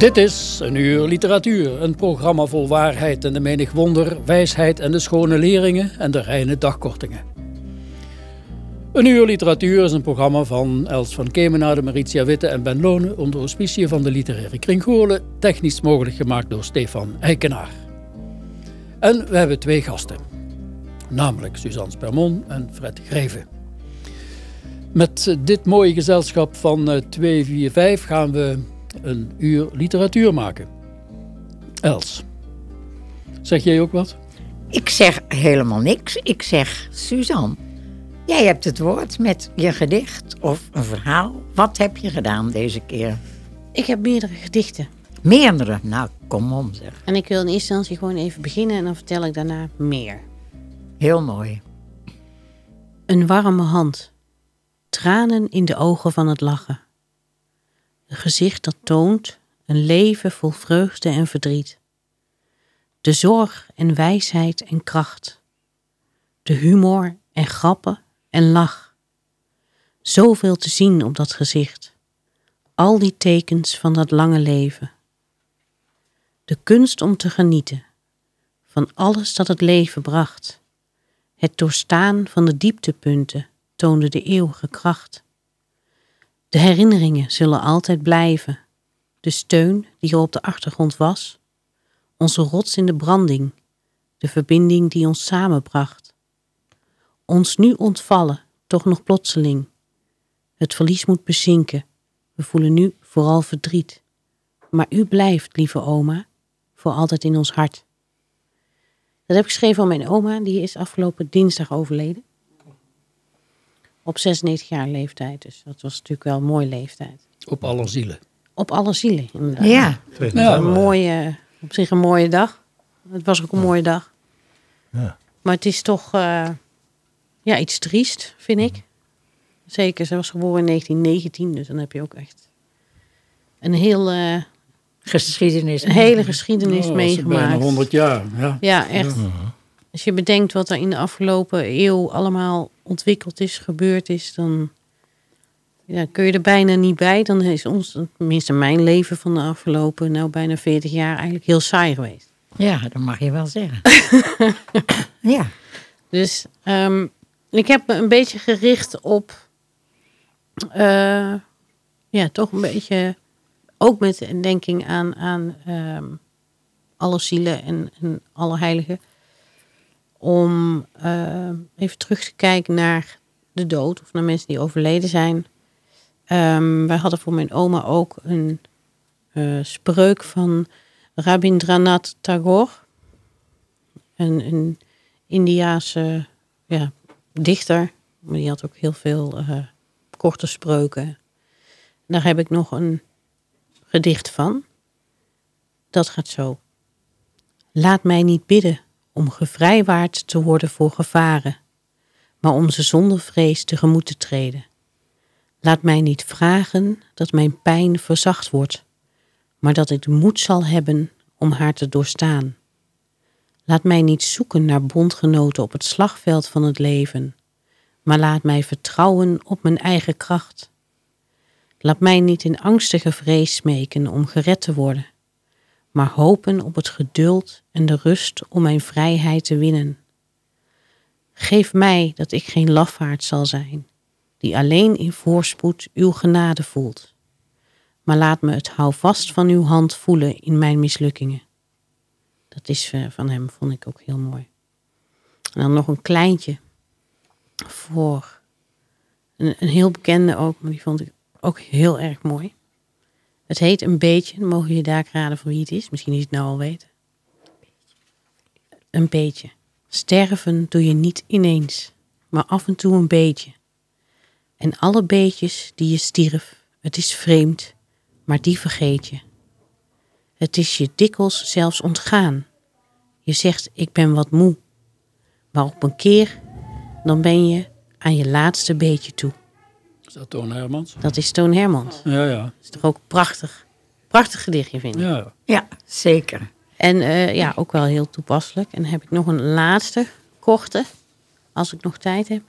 Dit is een uur literatuur, een programma vol waarheid en de menig wonder, wijsheid en de schone leringen en de reine dagkortingen. Een uur literatuur is een programma van Els van Kemenade, Maritia Witte en Ben Lonen onder auspicie van de literaire kring Goorlen, technisch mogelijk gemaakt door Stefan Eikenaar. En we hebben twee gasten, namelijk Suzanne Spermon en Fred Greven. Met dit mooie gezelschap van eh, 245 gaan we een uur literatuur maken. Els, zeg jij ook wat? Ik zeg helemaal niks. Ik zeg Suzanne. Jij hebt het woord met je gedicht of een verhaal. Wat heb je gedaan deze keer? Ik heb meerdere gedichten. Meerdere. Nou, kom om zeg. En ik wil in eerste instantie gewoon even beginnen en dan vertel ik daarna meer. Heel mooi. Een warme hand. Tranen in de ogen van het lachen. Een gezicht dat toont een leven vol vreugde en verdriet. De zorg en wijsheid en kracht. De humor en grappen en lach. Zoveel te zien op dat gezicht. Al die tekens van dat lange leven. De kunst om te genieten van alles dat het leven bracht. Het doorstaan van de dieptepunten toonde de eeuwige kracht. De herinneringen zullen altijd blijven. De steun die er op de achtergrond was. Onze rots in de branding. De verbinding die ons samenbracht. Ons nu ontvallen, toch nog plotseling. Het verlies moet bezinken. We voelen nu vooral verdriet. Maar u blijft, lieve oma, voor altijd in ons hart. Dat heb ik geschreven aan mijn oma, die is afgelopen dinsdag overleden. Op 96 jaar leeftijd, dus dat was natuurlijk wel een mooie leeftijd. Op alle zielen. Op alle zielen, inderdaad. Ja, Ja, Een mooie, op zich een mooie dag. Het was ook een mooie dag. Ja. Maar het is toch eh, ja, iets triest, vind ik. Zeker, ze was geboren in 1919, dus dan heb je ook echt een, heel, eh, geschiedenis. een hele geschiedenis Oh, is bijna meegemaakt. 100 jaar. Ja. Ja, echt. Als je bedenkt wat er in de afgelopen eeuw allemaal ontwikkeld is, gebeurd is, dan ja, kun je er bijna niet bij. Dan is ons, tenminste mijn leven van de afgelopen, nou bijna 40 jaar, eigenlijk heel saai geweest. Ja, dat mag je wel zeggen. ja. Dus ehm, ik heb me een beetje gericht op, eh, ja, toch een beetje, ook met een denking aan, aan ehm, alle zielen en, en alle heiligen, om ehm, even terug te kijken naar de dood of naar mensen die overleden zijn. Ehm, wij hadden voor mijn oma ook een eh, spreuk van Rabindranath Tagore, een, een Indiaanse ja, dichter, maar die had ook heel veel eh, korte spreuken. Daar heb ik nog een gedicht van. Dat gaat zo. Laat mij niet bidden om gevrijwaard te worden voor gevaren, maar om ze zonder vrees tegemoet te treden. Laat mij niet vragen dat mijn pijn verzacht wordt, maar dat ik moed zal hebben om haar te doorstaan. Laat mij niet zoeken naar bondgenoten op het slagveld van het leven, maar laat mij vertrouwen op mijn eigen kracht. Laat mij niet in angstige vrees smeken om gered te worden, maar hopen op het geduld en de rust om mijn vrijheid te winnen. Geef mij dat ik geen lafaard zal zijn, die alleen in voorspoed uw genade voelt. Maar laat me het houvast van uw hand voelen in mijn mislukkingen. Dat is eh, van hem, vond ik ook heel mooi. En dan nog een kleintje voor een, een heel bekende ook, maar die vond ik ook heel erg mooi. Het heet Een Beetje, mogen jullie daar raden van wie het is. Misschien is het nou al weten. Een beetje. Sterven doe je niet ineens, maar af en toe een beetje. En alle beetjes die je stierf, het is vreemd, maar die vergeet je. Het is je dikwijls zelfs ontgaan. Je zegt, ik ben wat moe. Maar op een keer, dan ben je aan je laatste beetje toe. Is dat Toon Hermans? Dat is Toon Hermans. Ja, ja. Dat is toch ook prachtig. Prachtig gedichtje, vind ik. ja. Ja, zeker. En eh, ja, ook wel heel toepasselijk. En dan heb ik nog een laatste, korte, als ik nog tijd heb.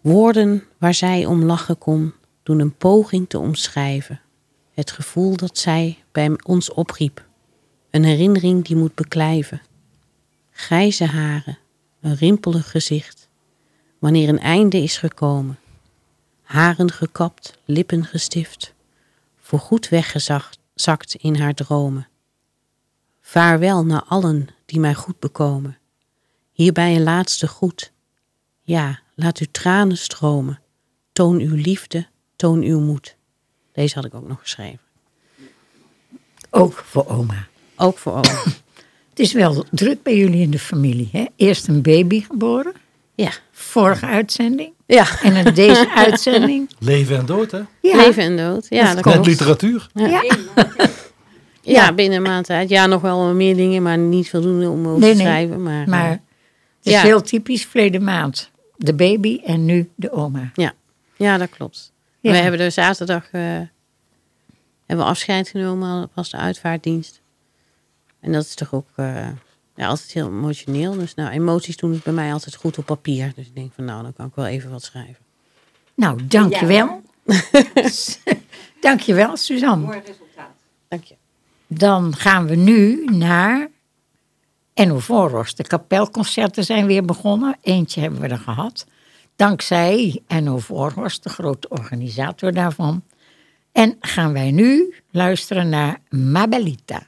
Woorden waar zij om lachen kon, doen een poging te omschrijven. Het gevoel dat zij bij ons opriep. Een herinnering die moet beklijven. Grijze haren, een rimpelig gezicht. Wanneer een einde is gekomen. Haren gekapt, lippen gestift. Voorgoed weggezakt in haar dromen. Vaarwel naar allen die mij goed bekomen. Hierbij een laatste groet. Ja, laat uw tranen stromen. Toon uw liefde, toon uw moed. Deze had ik ook nog geschreven. Ook voor oma. Ook voor oma. Het is wel druk bij jullie in de familie. Hè? Eerst een baby geboren, Ja. vorige uitzending. Ja. En dan deze uitzending. Leven en dood, hè? Ja, Leven en dood. Ja, Dat literatuur. ja. Ja, binnen een maand tijd. Ja, nog wel meer dingen, maar niet voldoende om over Nee, te nee. schrijven. Maar, maar eh, het is Ja. heel typisch verleden maand. De baby en nu de oma. ja. ja, dat klopt. Ja. We hebben er zaterdag eh, hebben afscheid genomen, was de uitvaartdienst. En dat is toch ook eh, ja, altijd heel emotioneel. Dus nou, emoties doen het bij mij altijd goed op papier. Dus ik denk van nou, dan kan ik wel even wat schrijven. Nou, dankjewel. dankjewel, Suzanne. Dank je. Dan gaan we nu naar Enno Voorros. De kapelconcerten zijn weer begonnen. Eentje hebben we er gehad. Dankzij Enno Voorhorst, de grote organisator daarvan. En gaan wij nu luisteren naar Mabelita.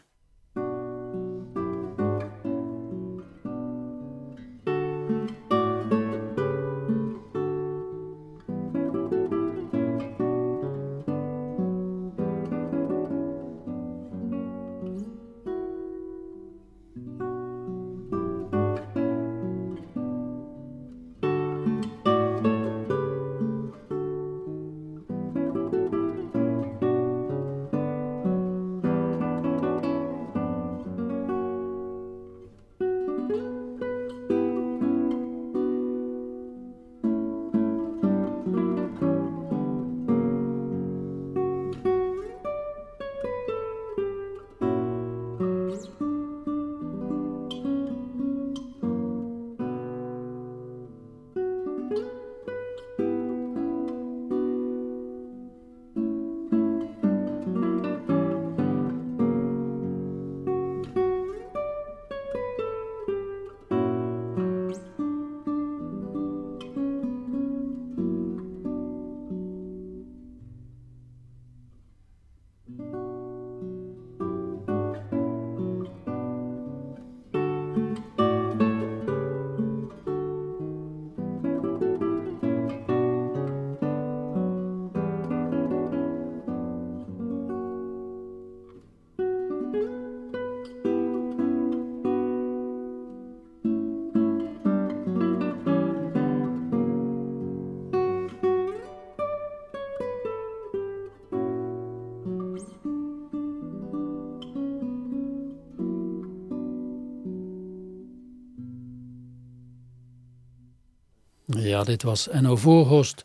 Ja, dit was Enno Voorhorst.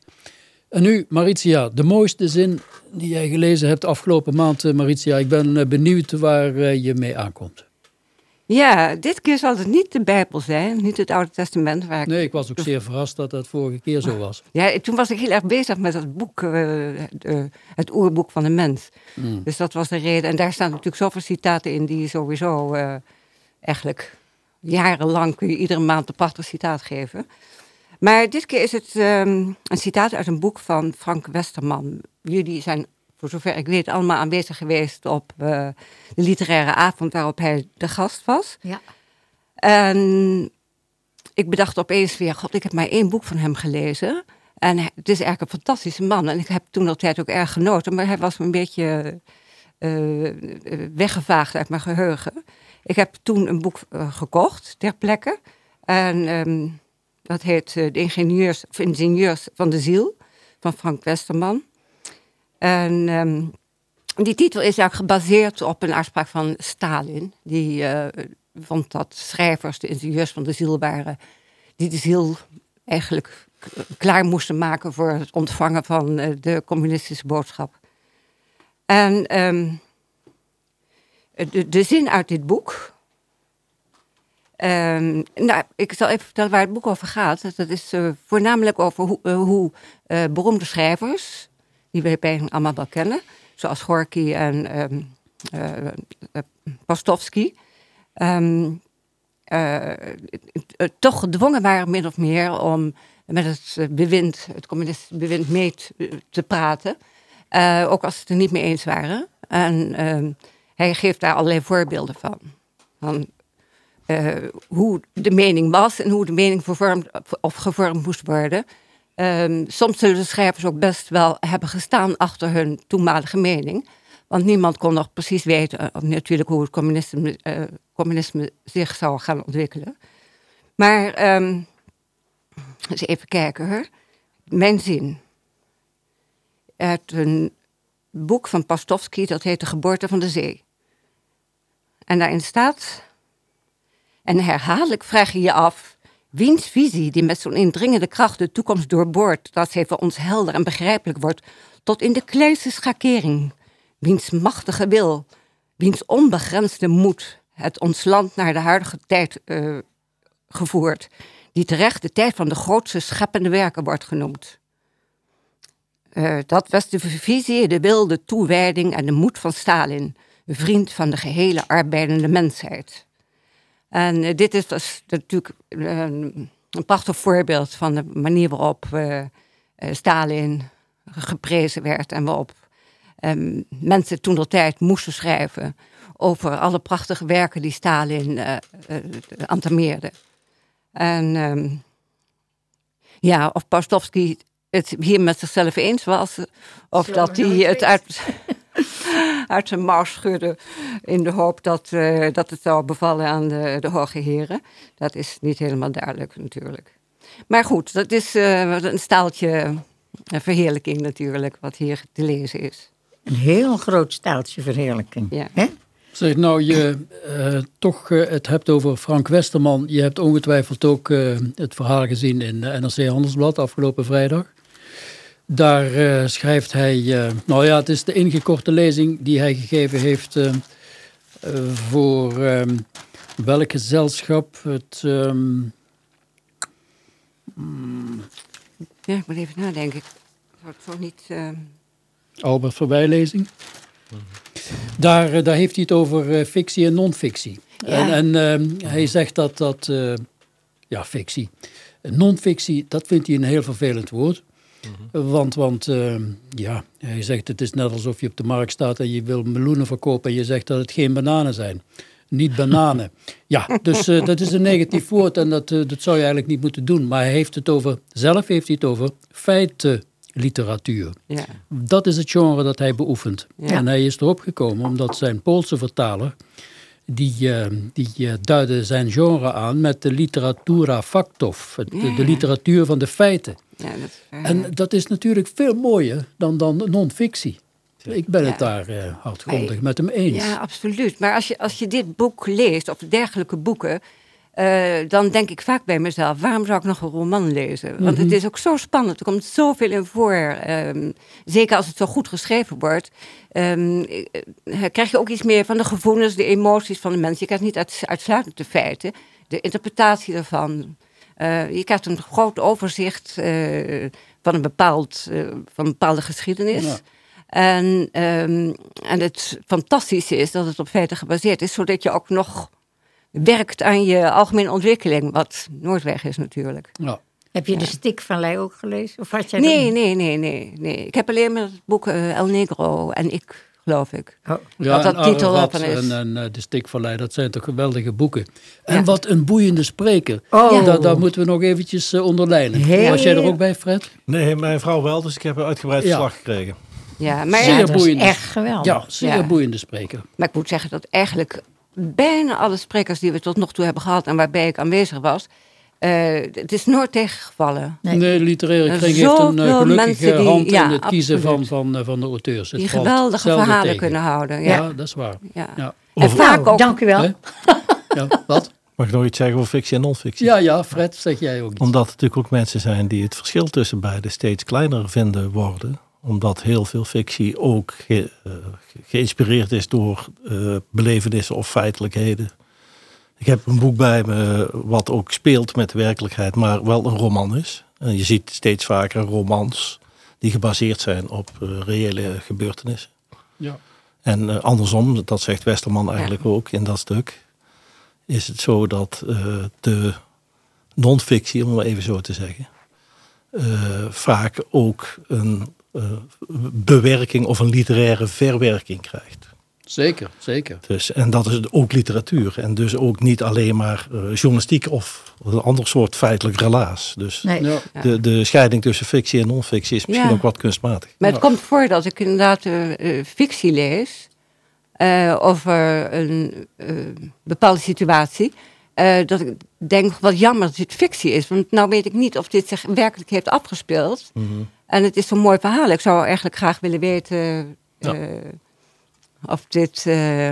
En nu, Maritia, de mooiste zin die jij gelezen hebt afgelopen maand, eh, Maritia. Ik ben eh, benieuwd waar eh, je mee aankomt. Ja, dit keer zal het niet de Bijbel zijn, niet het Oude Testament. Waar Nee, ik was ook zeer verrast dat dat vorige keer zo was. ja, toen was ik heel erg bezig met dat boek, het oerboek van de mens. Dus dat was de reden. En daar staan natuurlijk zoveel citaten in die sowieso eigenlijk jarenlang kun je iedere maand een prachtig citaat geven. Maar dit keer is het ehm, een citaat uit een boek van Frank Westerman. Jullie zijn, voor zover ik weet, allemaal aanwezig geweest op eh, de literaire avond waarop hij de gast was. Ja. En ik bedacht opeens weer, god, ik heb maar één boek van hem gelezen. En het is eigenlijk een fantastische man. En ik heb toen altijd ook erg genoten, maar hij was me een beetje eh, eh, weggevaagd uit mijn geheugen. Ik heb toen een boek gekocht, ter plekke. En ehm, dat heet eh, De ingenieurs, of Ingenieurs van de Ziel, van Frank Westerman. En ehm, die titel is eigenlijk gebaseerd op een uitspraak van Stalin. Die eh, vond dat schrijvers de ingenieurs van de ziel waren. Die de ziel eigenlijk klaar moesten maken voor het ontvangen van eh, de communistische boodschap. En ehm, de, de zin uit dit boek. Ehm, nou, ik zal even vertellen waar het boek over gaat. Dat is eh, voornamelijk over hoe, eh, hoe eh, beroemde schrijvers, die we bijna allemaal wel kennen, zoals Gorky en eh, toch gedwongen waren min of meer om met het bewind, het communistische bewind mee te, te praten. Ook als ze het er niet mee eens waren. En hij geeft daar allerlei voorbeelden van. van eh, hoe de mening was en hoe de mening vervormd of gevormd moest worden. Ehm, soms zullen de schrijvers ook best wel hebben gestaan achter hun toenmalige mening. Want niemand kon nog precies weten, eh, natuurlijk, hoe het communisme, eh, communisme zich zou gaan ontwikkelen. Maar ehm, eens even kijken hoor. Mijn zin. Uit een boek van Pastovsky, dat heet De Geboorte van de Zee. En daarin staat. En herhaaldelijk vraag je je af. Wiens visie, die met zo'n indringende kracht de toekomst doorboort, dat zij voor ons helder en begrijpelijk wordt, tot in de kleinste schakering. Wiens machtige wil, wiens onbegrensde moed het ons land naar de huidige tijd eh, gevoerd, die terecht de tijd van de grootste scheppende werken wordt genoemd. Eh, dat was de visie, de wil, de toewijding en de moed van Stalin, vriend van de gehele arbeidende mensheid. En eh, dit is dus natuurlijk een, een prachtig voorbeeld van de manier waarop eh, eh, Stalin geprezen werd en waarop ehm, mensen toen de tijd moesten schrijven over alle prachtige werken die Stalin entameerde. En ehm, ja, of Pastovsky het hier met zichzelf eens was, of dat hij het uit, uit zijn mouw schudde in de hoop dat, eh, dat het zou bevallen aan de, de hoge heren. Dat is niet helemaal duidelijk natuurlijk. Maar goed, dat is eh, een staaltje verheerlijking natuurlijk, wat hier te lezen is. Een heel groot staaltje verheerlijking. Ja. Hè? Zeg, nou je eh, toch het hebt over Frank Westerman. Je hebt ongetwijfeld ook eh, het verhaal gezien in eh, NRC Handelsblad afgelopen vrijdag. Daar eh, schrijft hij, eh, nou ja, het is de ingekorte lezing die hij gegeven heeft eh, voor ehm, welk gezelschap het... ehm, Ja, ik moet even nadenken. Ik zou het zo niet... eh, Albert Voorbijlezing. Daar, daar heeft hij het over fictie en non-fictie. Ja. En, en ehm, hij zegt dat dat, ja, fictie. Non-fictie, dat vindt hij een heel vervelend woord. Want, want ehm, ja, hij zegt het is net alsof je op de markt staat en je wil meloenen verkopen en je zegt dat het geen bananen zijn. Niet bananen. Ja, dus eh, dat is een negatief woord en dat, eh, dat zou je eigenlijk niet moeten doen. Maar hij heeft het over, zelf heeft hij het over feitenliteratuur. ja. Dat is het genre dat hij beoefent. Ja. En hij is erop gekomen omdat zijn Poolse vertaler, die, eh, die eh, duidde zijn genre aan met de literatura factov, het- de, de literatuur van de feiten. ja dat, eh, En dat is natuurlijk veel mooier dan, dan non-fictie. Ik ben het daar eh, hardgrondig met hem eens. Ja, absoluut. Maar als je, als je dit boek leest, of dergelijke boeken, eh, dan denk ik vaak bij mezelf, waarom zou ik nog een roman lezen? Want het is ook zo spannend, er komt zoveel in voor. ehm, zeker als het zo goed geschreven wordt, ehm, eh, krijg je ook iets meer van de gevoelens, de emoties van de mensen. Je krijgt niet uit, uitsluitend de feiten, de interpretatie ervan. Eh, je krijgt een groot overzicht eh, van, een bepaald, eh, van een bepaalde geschiedenis. Ja. En, ehm, en het fantastische is dat het op feiten gebaseerd is, zodat je ook nog werkt aan je algemene ontwikkeling. Wat Noordweg is natuurlijk. Ja. Heb je de Stikvallei ook gelezen? Of had jij dat Nee, nee, nee, nee, nee. Ik heb alleen maar het boek eh, El Negro en ik, geloof ik. Oh. Ja, dat en titel daarvan is. En, en eh, De Stikvallei, dat zijn toch geweldige boeken. En Ja. wat een boeiende spreker. Oh. Da- daar moeten we nog eventjes eh, onderlijnen. Heel- Was jij er ook bij, Fred? Nee, mijn vrouw wel, dus ik heb een uitgebreid Ja. verslag gekregen. Ja, maar, Zeer Ja, dat is boeiend. echt geweldig. Ja, zeer Ja. boeiende spreker. maar ik moet zeggen dat eigenlijk bijna alle sprekers die we tot nog toe hebben gehad en waarbij ik aanwezig was, eh, het is nooit tegengevallen. Nee. De literaire Er kring heeft een zoveel gelukkige mensen die- hand ja, in het kiezen van, absoluut. van, eh, van de auteurs. Het Die geweldige verhalen tegen. kunnen houden. Ja. Ja. dat is waar. Ja. Ja. En Over- vaak ook dank u wel. Ja, wat? Mag ik nog iets zeggen over fictie en non-fictie? Ja, ja, Fred, zeg jij ook iets. Omdat er natuurlijk ook mensen zijn die het verschil tussen beide steeds kleiner vinden worden. Omdat heel veel fictie ook ge- eh, ge- geïnspireerd is door eh, belevenissen of feitelijkheden. Ik heb een boek bij me wat ook speelt met de werkelijkheid, maar wel een roman is. En je ziet steeds vaker romans die gebaseerd zijn op eh, reële gebeurtenissen. Ja. En eh, andersom, dat zegt Westerman eigenlijk ook in dat stuk, is het zo dat eh, de non-fictie, om het even zo te zeggen, eh, vaak ook een eh, bewerking of een literaire verwerking krijgt. Zeker, zeker. Dus, en dat is ook literatuur. En dus ook niet alleen maar eh, journalistiek of een ander soort feitelijk relaas. Dus Nee. Ja. De, de scheiding tussen fictie en non-fictie is misschien Ja. ook wat kunstmatig. Maar het Ja. komt voor dat ik inderdaad eh, eh, fictie lees eh, over een eh, bepaalde situatie. eh, dat ik denk, wat jammer dat dit fictie is. Want nou weet ik niet of dit zich werkelijk heeft afgespeeld. En het is zo'n mooi verhaal. Ik zou eigenlijk graag willen weten Ja. eh, of, dit, eh,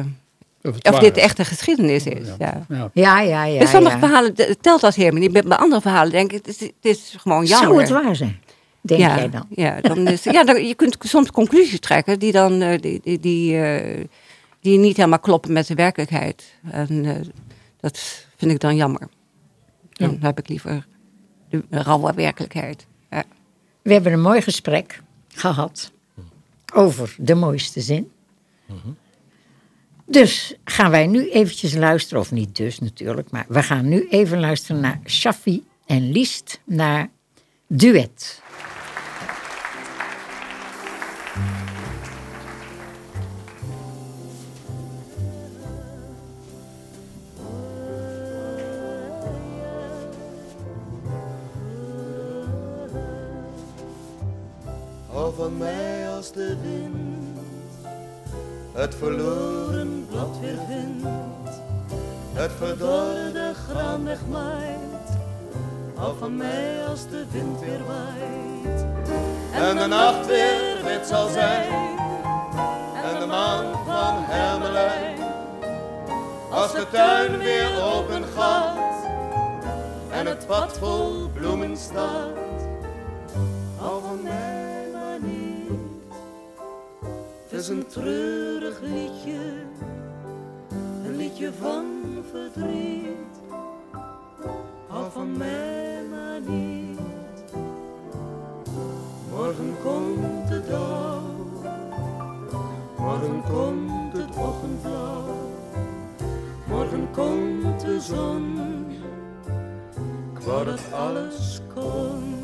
Of, dit is. echte geschiedenis is. Ja. Ja. Ja, ja, ja. Bij sommige ja. verhalen telt dat helemaal niet. Bij bij andere verhalen denk ik, het is, het is gewoon jammer. Zou het waar zijn? Denk ja, jij dan? Ja, dan is, ja dan, je kunt soms conclusies trekken die dan eh, die, die, die, eh, die niet helemaal kloppen met de werkelijkheid. En eh, dat vind ik dan jammer. Dan heb ik liever de rauwe werkelijkheid. We hebben een mooi gesprek gehad over de mooiste zin. Dus gaan wij nu eventjes luisteren, of niet dus natuurlijk, maar we gaan nu even luisteren naar Shaffi en Liest, naar Duet. Hou van mij als de wind het verloren blad weer vindt, het verdorde graan wegmaait. Hou van mij als de wind weer waait en de nacht weer wit zal zijn en de maan van hermelijn. Als de tuin weer open gaat en het pad vol bloemen staat. Hou van mij is een treurig liedje, een liedje van verdriet. Hou van mij maar niet. Morgen komt de dag, morgen komt het ochtendblauw. Morgen komt de zon, ik wou dat alles kon.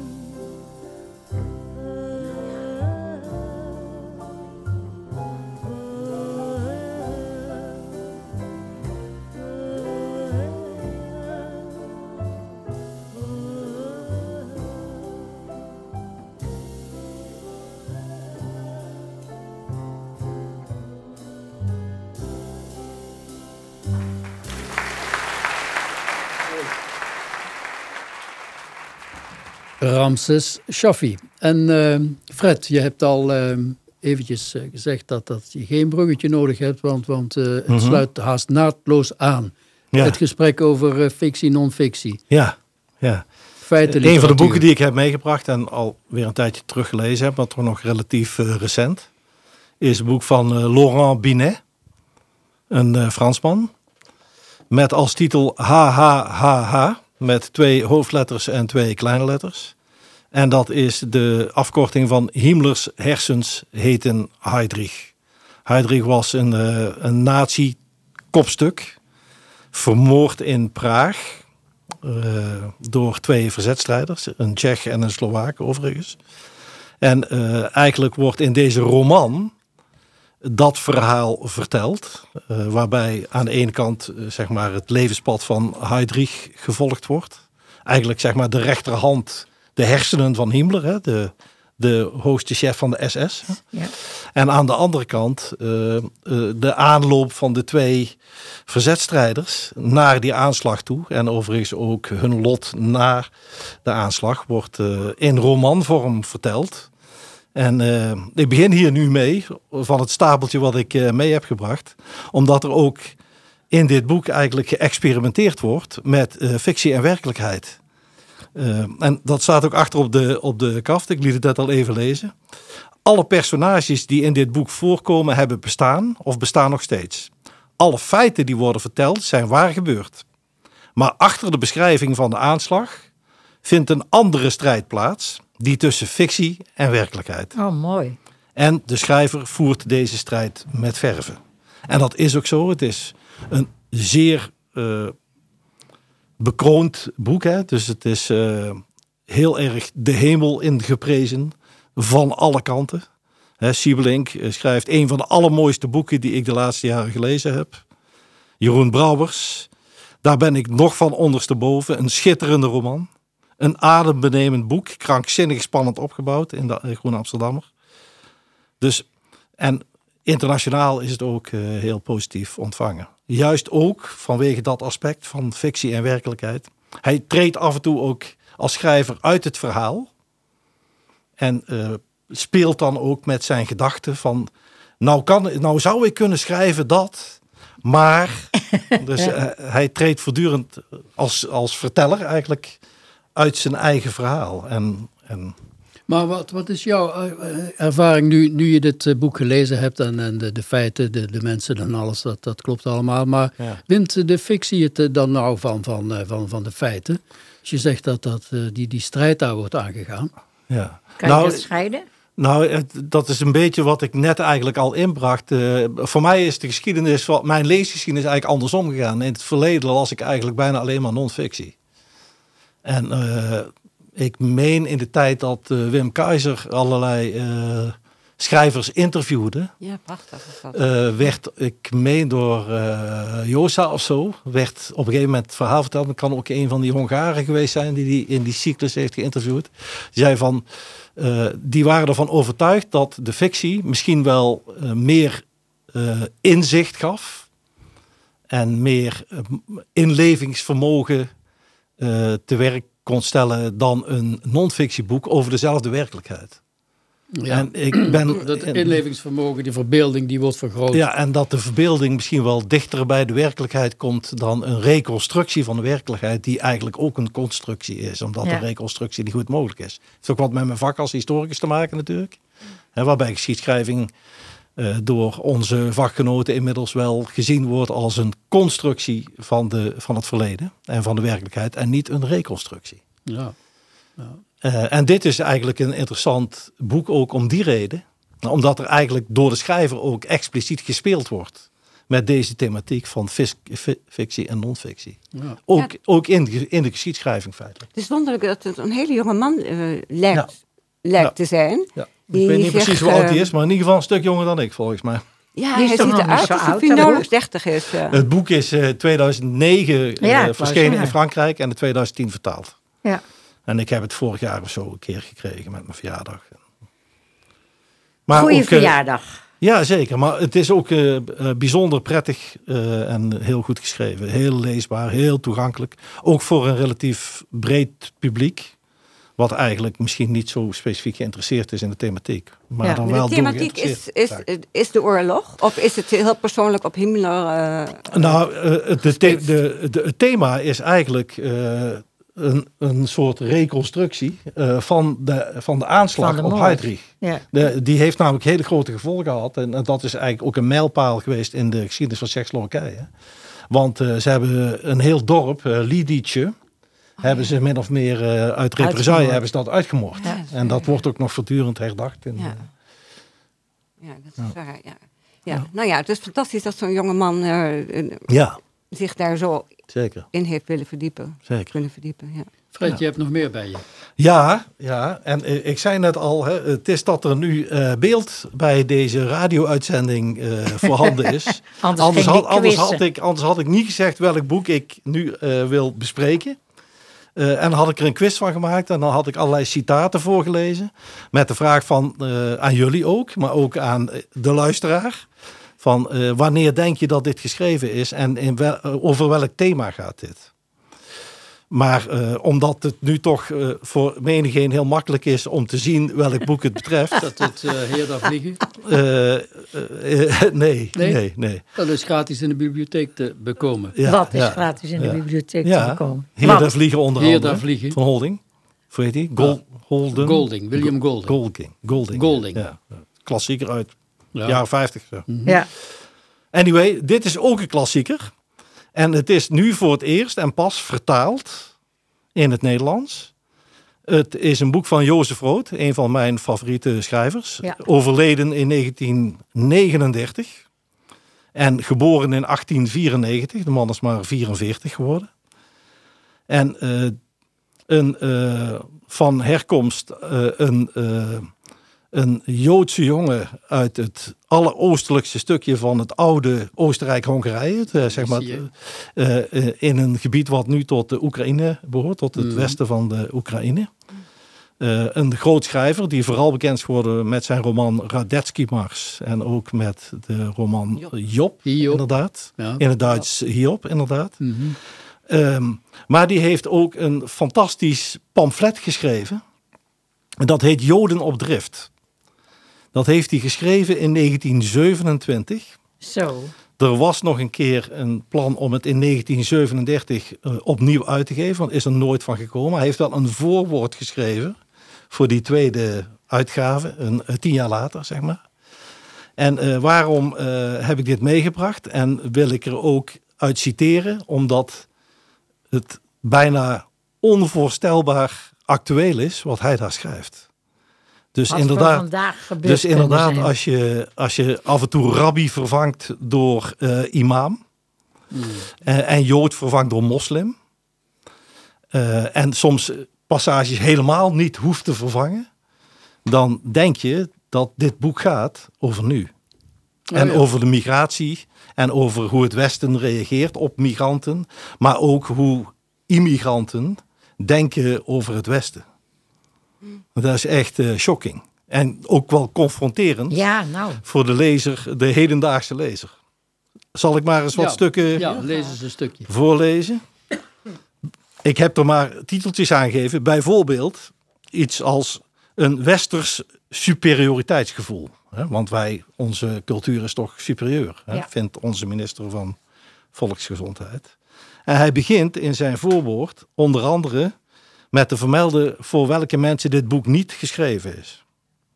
Ramses Shaffi. En eh, Fred, je hebt al eh, eventjes eh, gezegd dat, dat je geen bruggetje nodig hebt, want, want eh, het sluit haast naadloos aan. Ja. Het gesprek over eh, fictie, non-fictie, Ja, ja. Een van de boeken die ik heb meegebracht en alweer een tijdje teruggelezen heb, maar toch nog relatief recent, is een boek van Laurent Binet, een Fransman, met als titel HHHH, met twee hoofdletters en twee kleine letters. En dat is de afkorting van Himmlers hersens heten Heydrich. Heydrich was een, eh, een nazi-kopstuk vermoord in Praag eh, door twee verzetstrijders, een Tsjech en een Slovaak overigens. En eh, eigenlijk wordt in deze roman dat verhaal verteld, waarbij aan de ene kant zeg maar het levenspad van Heydrich gevolgd wordt. Eigenlijk zeg maar de rechterhand, de hersenen van Himmler, hè, de, de hoogste chef van de SS. Ja. En aan de andere kant eh, eh, de aanloop van de twee verzetstrijders naar die aanslag toe. En overigens ook hun lot na de aanslag wordt eh, in romanvorm verteld. En ik begin hier nu mee van het stapeltje wat ik mee heb gebracht. Omdat er ook in dit boek eigenlijk geëxperimenteerd wordt met fictie en werkelijkheid. Eh, en dat staat ook achter op de, op de kaft. Ik liet het net al even lezen. Alle personages die in dit boek voorkomen hebben bestaan of bestaan nog steeds. Alle feiten die worden verteld zijn waar gebeurd. Maar achter de beschrijving van de aanslag vindt een andere strijd plaats, die tussen fictie en werkelijkheid. Oh, mooi. En de schrijver voert deze strijd met verve. En dat is ook zo. Het is een zeer eh, bekroond boek. Hè? Dus het is eh, heel erg de hemel ingeprezen van alle kanten. Hè, Siebelink eh, schrijft een van de allermooiste boeken die ik de laatste jaren gelezen heb. Jeroen Brouwers. Daar ben ik nog van ondersteboven. Een schitterende roman. Een adembenemend boek. Krankzinnig spannend opgebouwd in de Groene Amsterdammer. Dus, en internationaal is het ook eh, heel positief ontvangen. Juist ook vanwege dat aspect van fictie en werkelijkheid. Hij treedt af en toe ook als schrijver uit het verhaal. En eh, speelt dan ook met zijn gedachten van... Nou, kan, nou zou ik kunnen schrijven dat, maar... Dus eh, hij treedt voortdurend als, als verteller eigenlijk uit zijn eigen verhaal. En, en Maar wat, wat is jouw eh, eh, ervaring nu, nu je dit eh, boek gelezen hebt en, en de, de feiten, de, de mensen en alles, dat, dat klopt allemaal. Maar Ja. wint de fictie het dan nou van, van, eh, van, van de feiten? Als je zegt dat, dat die, die strijd daar wordt aangegaan. ja. Kan je nou, dat scheiden? Nou, het- dat is een beetje wat ik net eigenlijk al inbracht. Eh, voor mij is de geschiedenis, van mijn leesgeschiedenis eigenlijk andersom gegaan. In het verleden las ik eigenlijk bijna alleen maar non-fictie. En eh, ik meen in de tijd dat eh, Wim Keizer allerlei eh, schrijvers interviewde, Ja, prachtig. dat. eh, werd, ik meen door Josa of zo, werd op een gegeven moment het verhaal verteld. Het kan ook een van die Hongaren geweest zijn die, die in die cyclus heeft geïnterviewd. Die zei van, die waren ervan overtuigd dat de fictie misschien wel meer inzicht gaf. En meer inlevingsvermogen te werk kon stellen dan een non-fictieboek over dezelfde werkelijkheid. Ja. En ik ben dat inlevingsvermogen, die verbeelding, die wordt vergroot. ja, en dat de verbeelding misschien wel dichter bij de werkelijkheid komt dan een reconstructie van de werkelijkheid, die eigenlijk ook een constructie is, omdat Ja. een reconstructie niet goed mogelijk is. Het heeft ook wat met mijn vak als historicus te maken natuurlijk. Hè, waarbij geschiedschrijving eh, door onze vakgenoten inmiddels wel gezien wordt als een constructie van, de, van het verleden en van de werkelijkheid en niet een reconstructie. Ja. Eh, en dit is eigenlijk een interessant boek ook om die reden. Omdat er eigenlijk door de schrijver ook expliciet gespeeld wordt met deze thematiek van fictie en non-fictie. Ja. Ook, ook in, de- in de geschiedschrijving feitelijk. Het is wonderlijk dat het een hele jonge man eh, lijkt, Ja. Lijkt Ja. te zijn. Ja. Die ik weet niet precies hoe oud hij eh, is, maar in ieder geval een stuk jonger dan ik volgens mij. Ja, hij toch ziet eruit alsof hij nauwelijks boek? 30 is. ja. Het boek is eh 2009 eh, Ja, ik wou verschenen in. Frankrijk en in 2010 vertaald. Ja. En ik heb het vorig jaar of zo een keer gekregen met mijn verjaardag. Maar Goeie ook, eh, verjaardag. Ja, zeker. Maar het is ook eh, eh, bijzonder prettig eh, en heel goed geschreven. Heel leesbaar, heel toegankelijk. Ook voor een relatief breed publiek. Wat eigenlijk misschien niet zo specifiek geïnteresseerd is in de thematiek. Maar Ja. dan Maar wel de thematiek is, is, is de oorlog? Of is het heel persoonlijk op Himmler? eh, Nou, eh, de the de, de, het thema is eigenlijk eh, een, een soort reconstructie eh, van, de, van de aanslag Van de op. Heydrich. Ja. De, die heeft namelijk hele grote gevolgen gehad. En, en dat is eigenlijk ook een mijlpaal geweest in de geschiedenis van Tsjechoslowakije. Want eh, ze hebben een heel dorp, uh, Lidice, hebben ze min of meer eh, uit represaille hebben ze dat uitgemoord. Ja. En dat wordt ook nog voortdurend herdacht. In, Ja. eh, ja, dat is waar. Ja. Ja. Nou ja, het is fantastisch dat zo'n jonge man eh, ja. zich daar zo Zeker, in heeft willen verdiepen. zeker. Kunnen verdiepen ja. Fred, je hebt nog meer bij je. Ja, ja, en ik zei net al, hè, het is dat er nu eh, beeld bij deze radio-uitzending eh, voorhanden is. Anders, had, anders, had ik, anders had ik niet gezegd welk boek ik nu eh, wil bespreken. Eh, en dan had ik er een quiz van gemaakt en dan had ik allerlei citaten voorgelezen. Met de vraag van, eh, aan jullie ook, maar ook aan eh, de luisteraar. Van wanneer denk je dat dit geschreven is en in over welk thema gaat dit? Maar eh, omdat het nu toch eh, voor menigeen heel makkelijk is om te zien welk boek het betreft. Dat het eh Heer daar vliegen. nee, Nee? nee, nee. Dat is gratis in de bibliotheek te bekomen. Ja, Wat is ja, gratis in de ja. bibliotheek Ja, te bekomen? Heer der Vliegen onder Heer andere. daar vliegen. Van Holding. Hoe heet die? Holden. Golding, William Golding. Golding. Golding. Golding. Ja. Klassieker uit Ja. jaren 50. Zo. Ja, Anyway, dit is ook een klassieker. En het is nu voor het eerst en pas vertaald in het Nederlands. Het is een boek van Jozef Rood, een van mijn favoriete schrijvers. Ja. Overleden in 1939 en geboren in 1894. De man is maar 44 geworden. En eh, een, eh, van herkomst eh, een, een Joodse jongen uit het alleroostelijkste stukje van het oude Oostenrijk-Hongarije. eh, zeg maar, eh, eh, in een gebied wat nu tot de Oekraïne behoort, tot het Mhm. westen van de Oekraïne. Een groot schrijver die vooral bekend is geworden met zijn roman Radetzky Mars. En ook met de roman Job. Job, inderdaad. Ja. In het Duits Hiob, inderdaad. Mhm. Ehm, maar die heeft ook een fantastisch pamflet geschreven. En dat heet Joden op drift. Dat heeft hij geschreven in 1927. zo. Er was nog een keer een plan om het in 1937 eh, opnieuw uit te geven. Want is er nooit van gekomen. Hij heeft wel een voorwoord geschreven voor die tweede uitgave. Een, eh, tien jaar later, zeg maar. En eh, waarom heb ik dit meegebracht? En wil ik er ook uit citeren? Omdat het bijna onvoorstelbaar actueel is wat hij daar schrijft. Dus Wat inderdaad, vandaag gebeurt dus inderdaad, als je, als je af en toe rabbi vervangt door eh, imam. eh, en jood vervangt door moslim. eh, en soms passages helemaal niet hoeft te vervangen. Dan denk je dat dit boek gaat over nu. en ja. over de migratie. En over hoe het Westen reageert op migranten. Maar ook hoe immigranten denken over het Westen. Dat is echt eh, shocking. En ook wel confronterend Ja, nou. voor de lezer, de hedendaagse lezer. Zal ik maar eens wat Ja. stukken Ja, lees eens een stukje. voorlezen? Ik heb er maar titeltjes aangegeven. Bijvoorbeeld iets als een westers superioriteitsgevoel. Hè? Want wij, onze cultuur is toch superieur? Ja. vindt onze minister van Volksgezondheid. En hij begint in zijn voorwoord onder andere met te vermelden voor welke mensen dit boek niet geschreven is.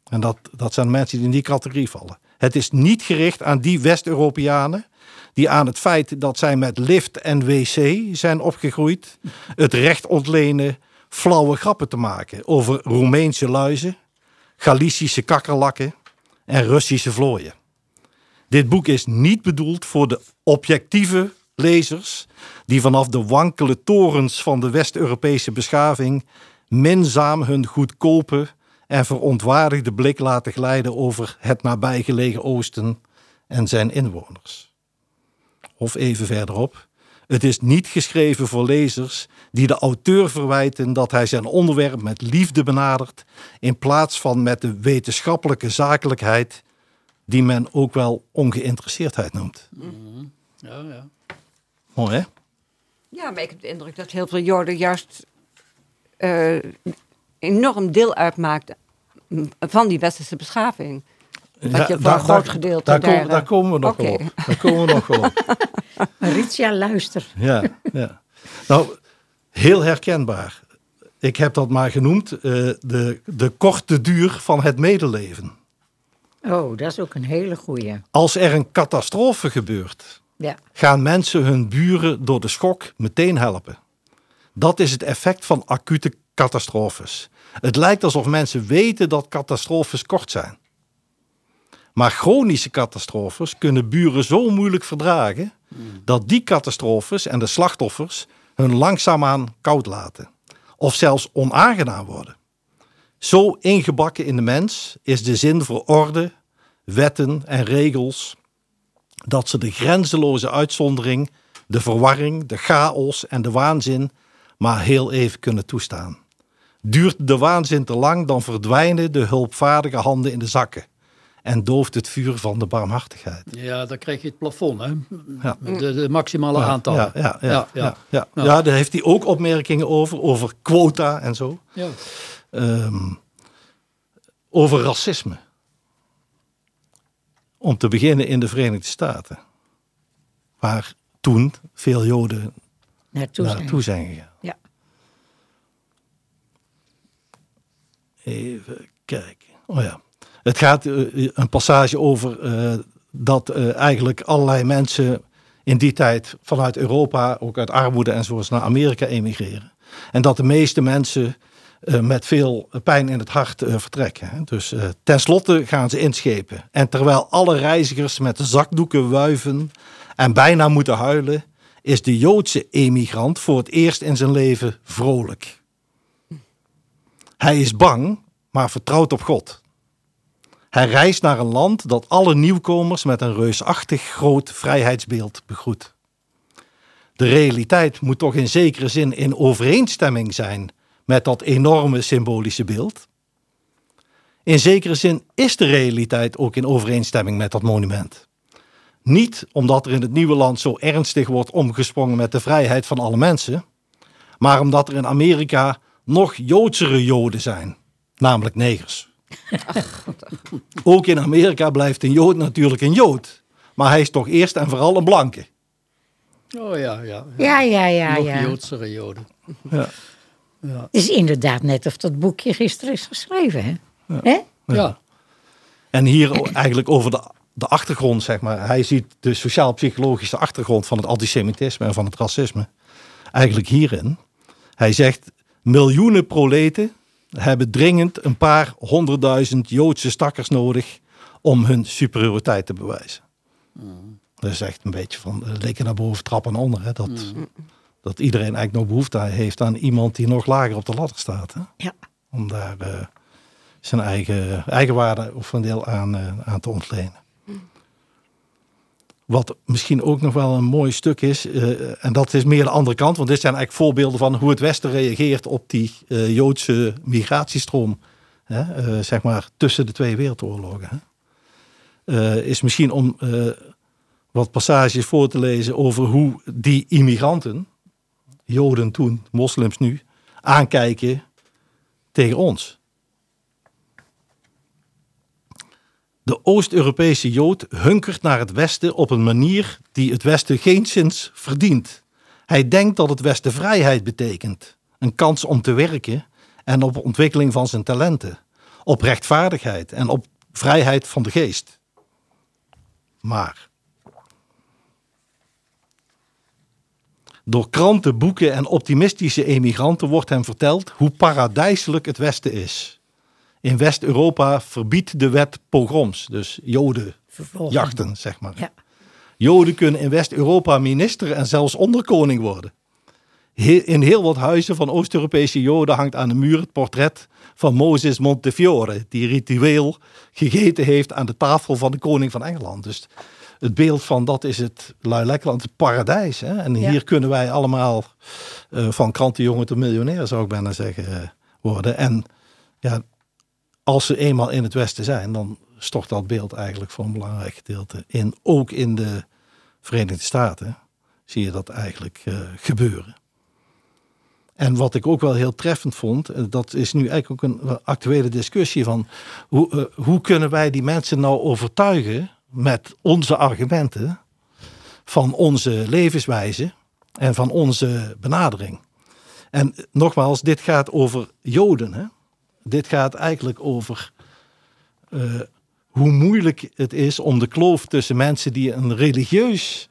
En dat, dat zijn mensen die in die categorie vallen. Het is niet gericht aan die West-Europeanen die aan het feit dat zij met lift en wc zijn opgegroeid, het recht ontlenen flauwe grappen te maken over Roemeense luizen, Galicische kakkerlakken en Russische vlooien. Dit boek is niet bedoeld voor de objectieve lezers die vanaf de wankele torens van de West-Europese beschaving minzaam hun goedkope en verontwaardigde blik laten glijden over het nabijgelegen Oosten en zijn inwoners. Of even verderop. Het is niet geschreven voor lezers die de auteur verwijten dat hij zijn onderwerp met liefde benadert, in plaats van met de wetenschappelijke zakelijkheid die men ook wel ongeïnteresseerdheid noemt. Ja, ja. Mooi hè? Ja, maar ik heb de indruk dat heel veel Joden juist eh, enorm deel uitmaakt van die westerse beschaving. Dat je voor een groot gedeelte daar, daar, komen, daar eh, komen we nog wel op. Daar komen we nog wel op. Maritia, luister. Ja, ja. Nou, heel herkenbaar. Ik heb dat maar genoemd, eh, de, de korte duur van het medeleven. Oh, dat is ook een hele goeie. Als er een catastrofe gebeurt, Ja. gaan mensen hun buren door de schok meteen helpen. Dat is het effect van acute catastrofes. Het lijkt alsof mensen weten dat catastrofes kort zijn. Maar chronische catastrofes kunnen buren zo moeilijk verdragen dat die catastrofes en de slachtoffers hun langzaamaan koud laten. Of zelfs onaangenaam worden. Zo ingebakken in de mens is de zin voor orde, wetten en regels dat ze de grenzeloze uitzondering, de verwarring, de chaos en de waanzin maar heel even kunnen toestaan. Duurt de waanzin te lang, dan verdwijnen de hulpvaardige handen in de zakken en dooft het vuur van de barmhartigheid. Ja, dan krijg je het plafond, hè? Ja. De, de maximale aantallen. Ja, ja, ja, Ja, ja, ja. ja, Ja. ja. daar heeft hij ook opmerkingen over, over quota en zo. Ja. Ehm, over racisme. Om te beginnen in de Verenigde Staten. Waar toen veel Joden Naartoe zijn. naartoe zijn gegaan. Ja. Even kijken. Oh ja. Het gaat eh, een passage over eh, dat eh, eigenlijk allerlei mensen in die tijd vanuit Europa, ook uit armoede enzovoorts, naar Amerika emigreren. En dat de meeste mensen met veel pijn in het hart eh, vertrekken. Dus eh tenslotte gaan ze inschepen. En terwijl alle reizigers met zakdoeken wuiven en bijna moeten huilen, is de Joodse emigrant voor het eerst in zijn leven vrolijk. Hij is bang, maar vertrouwt op God. Hij reist naar een land dat alle nieuwkomers met een reusachtig groot vrijheidsbeeld begroet. De realiteit moet toch in zekere zin in overeenstemming zijn met dat enorme symbolische beeld. In zekere zin is de realiteit ook in overeenstemming met dat monument. Niet omdat er in het nieuwe land zo ernstig wordt omgesprongen met de vrijheid van alle mensen, maar omdat er in Amerika nog Joodsere Joden zijn, namelijk negers. Ook in Amerika blijft een Jood natuurlijk een Jood, maar hij is toch eerst en vooral een blanke. Oh ja, ja. Ja, ja, ja. Nog ja. Joodsere Joden. Ja. Het is inderdaad net of dat boekje gisteren is geschreven. Hè? Hè? Ja. En hier eigenlijk over de, de achtergrond, zeg maar. Hij ziet de sociaal-psychologische achtergrond van het antisemitisme en van het racisme. Eigenlijk hierin. Hij zegt, miljoenen proleten hebben dringend een paar honderdduizend Joodse stakkers nodig om hun superioriteit te bewijzen. Dat is echt een beetje van eh, leken naar boven, trappen naar onder. Hè? Dat, dat iedereen eigenlijk nog behoefte heeft aan iemand die nog lager op de ladder staat. Hè? Ja. Om daar eh, zijn eigen, eigen waarde of een deel aan, eh, aan te ontlenen. Wat misschien ook nog wel een mooi stuk is, eh, en dat is meer de andere kant, want dit zijn eigenlijk voorbeelden van hoe het Westen reageert op die Joodse migratiestroom, hè, zeg maar tussen de twee wereldoorlogen. Hè. Is misschien om wat passages voor te lezen over hoe die immigranten, Joden toen, moslims nu, aankijken tegen ons. De Oost-Europese Jood hunkert naar het Westen op een manier die het Westen geenszins verdient. Hij denkt dat het Westen vrijheid betekent, een kans om te werken en op ontwikkeling van zijn talenten, op rechtvaardigheid en op vrijheid van de geest. Maar door kranten, boeken en optimistische emigranten wordt hem verteld hoe paradijselijk het Westen is. In West-Europa verbiedt de wet pogroms, dus jodenjachten, zeg maar. Ja. Joden kunnen in West-Europa minister en zelfs onderkoning worden. In heel wat huizen van Oost-Europese Joden hangt aan de muur het portret van Moses Montefiore, die ritueel gegeten heeft aan de tafel van de koning van Engeland. Dus het beeld van dat is het Luilekkerland, het paradijs. Hè? En Ja. hier kunnen wij allemaal eh, van krantenjongen tot miljonair, zou ik bijna zeggen, eh, worden. En ja, als ze eenmaal in het Westen zijn, dan stort dat beeld eigenlijk voor een belangrijk gedeelte in. Ook in de Verenigde Staten zie je dat eigenlijk eh, gebeuren. En wat ik ook wel heel treffend vond, dat is nu eigenlijk ook een actuele discussie van hoe, hoe kunnen wij die mensen nou overtuigen met onze argumenten van onze levenswijze en van onze benadering. En nogmaals, dit gaat over Joden. Hè? Dit gaat eigenlijk over eh, hoe moeilijk het is om de kloof tussen mensen die een religieus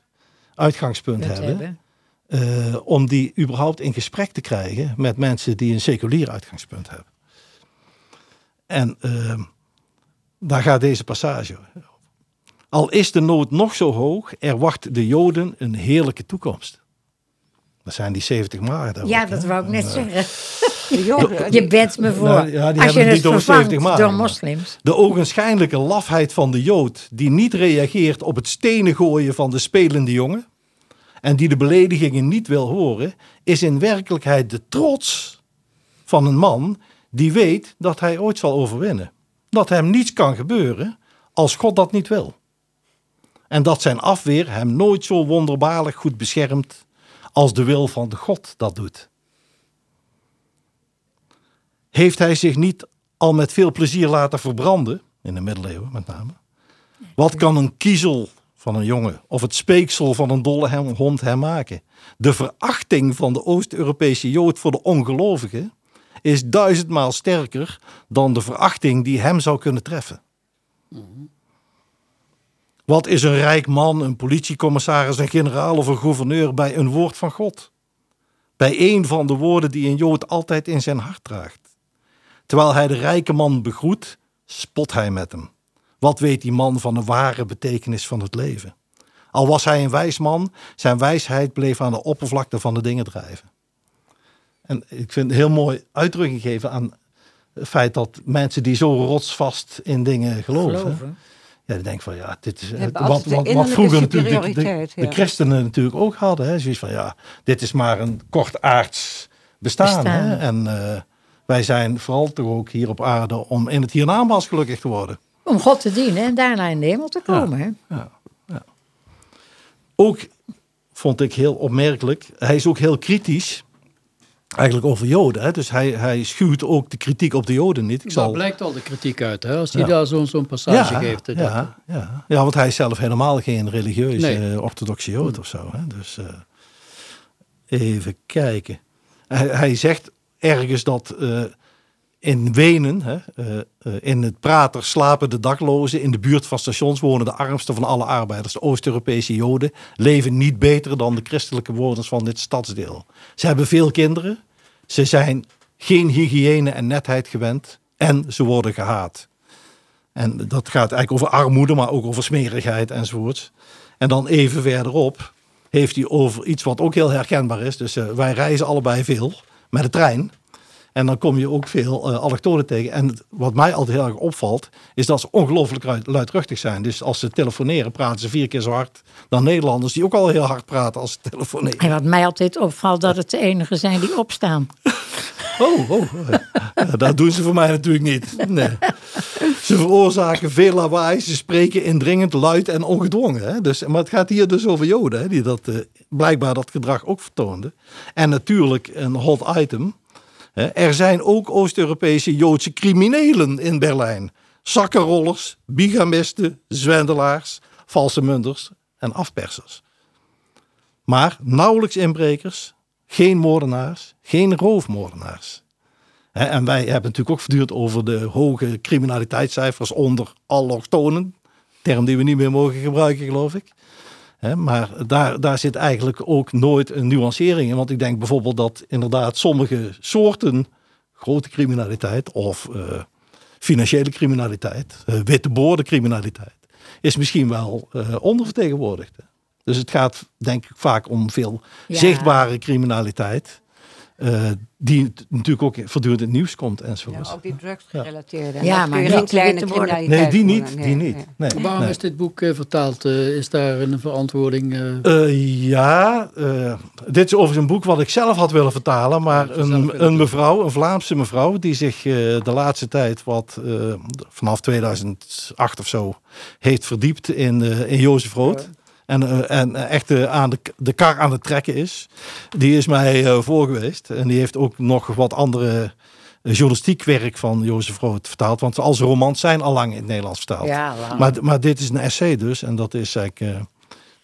uitgangspunt hebben. eh, om die überhaupt in gesprek te krijgen met mensen die een seculier uitgangspunt hebben. En eh, daar gaat deze passage Al is de nood nog zo hoog, er wacht de Joden een heerlijke toekomst. Dat zijn die 70 maanden. Ja, dat wou ik net zeggen. De Joden, Je bent me voor. Nou, ja, die Als je hebben het niet over vervangt 70 maanden. door moslims. De ogenschijnlijke lafheid van de Jood, die niet reageert op het stenen gooien van de spelende jongen en die de beledigingen niet wil horen, is in werkelijkheid de trots van een man die weet dat hij ooit zal overwinnen. Dat hem niets kan gebeuren als God dat niet wil. En dat zijn afweer hem nooit zo wonderbaarlijk goed beschermt als de wil van de God dat doet. Heeft hij zich niet al met veel plezier laten verbranden, in de middeleeuwen met name? Wat kan een kiezel van een jongen of het speeksel van een dolle hond hem maken? De verachting van de Oost-Europese Jood voor de ongelovigen is duizendmaal sterker dan de verachting die hem zou kunnen treffen. Wat is een rijk man, een politiecommissaris, een generaal of een gouverneur bij een woord van God? Bij een van de woorden die een Jood altijd in zijn hart draagt. Terwijl hij de rijke man begroet, spot hij met hem. Wat weet die man van de ware betekenis van het leven? Al was hij een wijs man, zijn wijsheid bleef aan de oppervlakte van de dingen drijven. En ik vind het heel mooi uitdrukking geven aan het feit dat mensen die zo rotsvast in dingen geloven, Geloven. Ja, denken van ja, dit is eh, wat, de wat, vroeger natuurlijk de, de, ja. christenen natuurlijk ook hadden. Hè? Zoiets van ja, dit is maar een kortaards bestaan. Bestaan. Hè? En eh, wij zijn vooral toch ook hier op aarde om in het hiernamaals gelukkig te worden. Om God te dienen en daarna in de hemel te komen. Hè? Ook vond ik heel opmerkelijk, hij is ook heel kritisch. Eigenlijk over Joden. Hè? Dus hij, hij schuwt ook de kritiek op de Joden niet. Ik Daar zal, blijkt al de kritiek uit, hè? als hij Ja. daar zo'n zo'n passage geeft. dat- ja, ja. ja, want hij is zelf helemaal geen religieuze Nee. orthodoxe Jood of zo. Hè? Dus eh, even kijken. Hij, hij zegt ergens dat eh, in Wenen, hè, eh, eh, in het Prater slapen de daklozen, in de buurt van stations wonen de armsten van alle arbeiders. De Oost-Europese Joden leven niet beter dan de christelijke bewoners van dit stadsdeel. Ze hebben veel kinderen, ze zijn geen hygiëne en netheid gewend en ze worden gehaat. En dat gaat eigenlijk over armoede, maar ook over smerigheid enzovoorts. En dan even verderop heeft hij over iets wat ook heel herkenbaar is. Dus eh, wij reizen allebei veel met de trein. En dan kom je ook veel eh allochtonen tegen. En wat mij altijd heel erg opvalt, is dat ze ongelooflijk luid- luidruchtig zijn. Dus als ze telefoneren, praten ze vier keer zo hard dan Nederlanders, die ook al heel hard praten als ze telefoneren. En wat mij altijd opvalt, dat het de enigen zijn die opstaan. Oh, oh. Ja, dat doen ze voor mij natuurlijk niet. Nee. Ze veroorzaken veel lawaai. Ze spreken indringend, luid en ongedwongen. Hè? Dus, maar het gaat hier dus over Joden, hè, die dat, eh, blijkbaar dat gedrag ook vertoonden. En natuurlijk een hot item. Er zijn ook Oost-Europese Joodse criminelen in Berlijn. Zakkenrollers, bigamisten, zwendelaars, valse munters en afpersers. Maar nauwelijks inbrekers, geen moordenaars, geen roofmoordenaars. En wij hebben natuurlijk ook voortdurend over de hoge criminaliteitscijfers onder allochtonen. Term die we niet meer mogen gebruiken, geloof ik. Maar daar, daar zit eigenlijk ook nooit een nuancering in. Want ik denk bijvoorbeeld dat inderdaad sommige soorten grote criminaliteit of eh, financiële criminaliteit, eh, witte boordencriminaliteit, is misschien wel eh, ondervertegenwoordigd. Dus het gaat denk ik vaak om veel Ja. zichtbare criminaliteit. Eh, die natuurlijk ook voortdurend in het nieuws komt enzovoort. Ja, ook die drugsgerelateerde. Ja, Dat maar geen kleine criminaliteit nee, die niet. Die Nee, niet. nee. Nee, Waarom nee. is dit boek eh, vertaald? Eh, is daar een verantwoording? ja, dit is overigens een boek wat ik zelf had willen vertalen. Maar een, een mevrouw, een Vlaamse mevrouw, die zich eh, de laatste tijd wat eh, vanaf 2008 of zo heeft verdiept in, eh, in Jozef Rood. En, eh, en echt eh, aan de, de kar aan het trekken is. Die is mij eh, voor geweest. En die heeft ook nog wat andere eh, journalistiek werk van Jozef Rood vertaald. Want al zijn romans zijn al lang in het Nederlands vertaald. Ja. Maar, maar dit is een essay dus. En dat is eigenlijk, eh,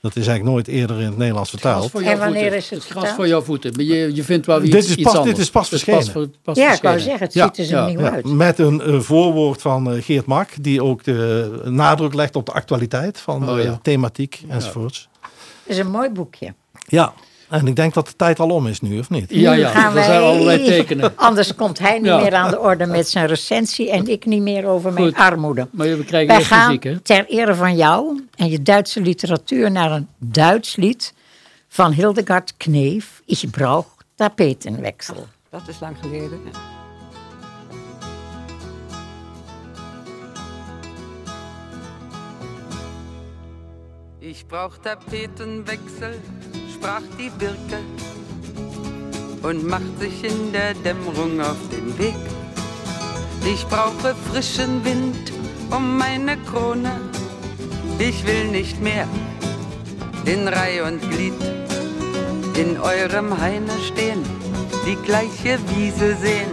dat is eigenlijk nooit eerder in het Nederlands vertaald. jouw En wanneer voeten. is het gras voor jouw voeten. Maar je, je vindt wel weer Dit iets, is iets pas- anders. dit is pas Het verschenen. voor- pas ja, ik wou zeggen, het Ja, ziet er zo ja, nieuw ja. uit. Met een eh, voorwoord van eh, Geert Mak, die ook de nadruk legt op de actualiteit van Oh, thematiek enzovoorts. Het is een mooi boekje. Ja, En ik denk dat de tijd al om is nu, of niet? Ja, ja, gaan er zijn wij- allerlei tekenen. Anders komt hij niet Ja. meer aan de orde met zijn recensie en ik niet meer over mijn Goed. armoede. Maar we krijgen Wij gaan muziek, hè? ter ere van jou en je Duitse literatuur naar een Duits lied van Hildegard Kneef. Ich brauch tapetenwechsel. Dat is lang geleden. Ich brauch Tapetenwechsel, sprach die Birke und macht sich in der Dämmerung auf den Weg. Ich brauche frischen Wind um meine Krone. Ich will nicht mehr in Reih und Glied in eurem Haine stehen, die gleiche Wiese sehen,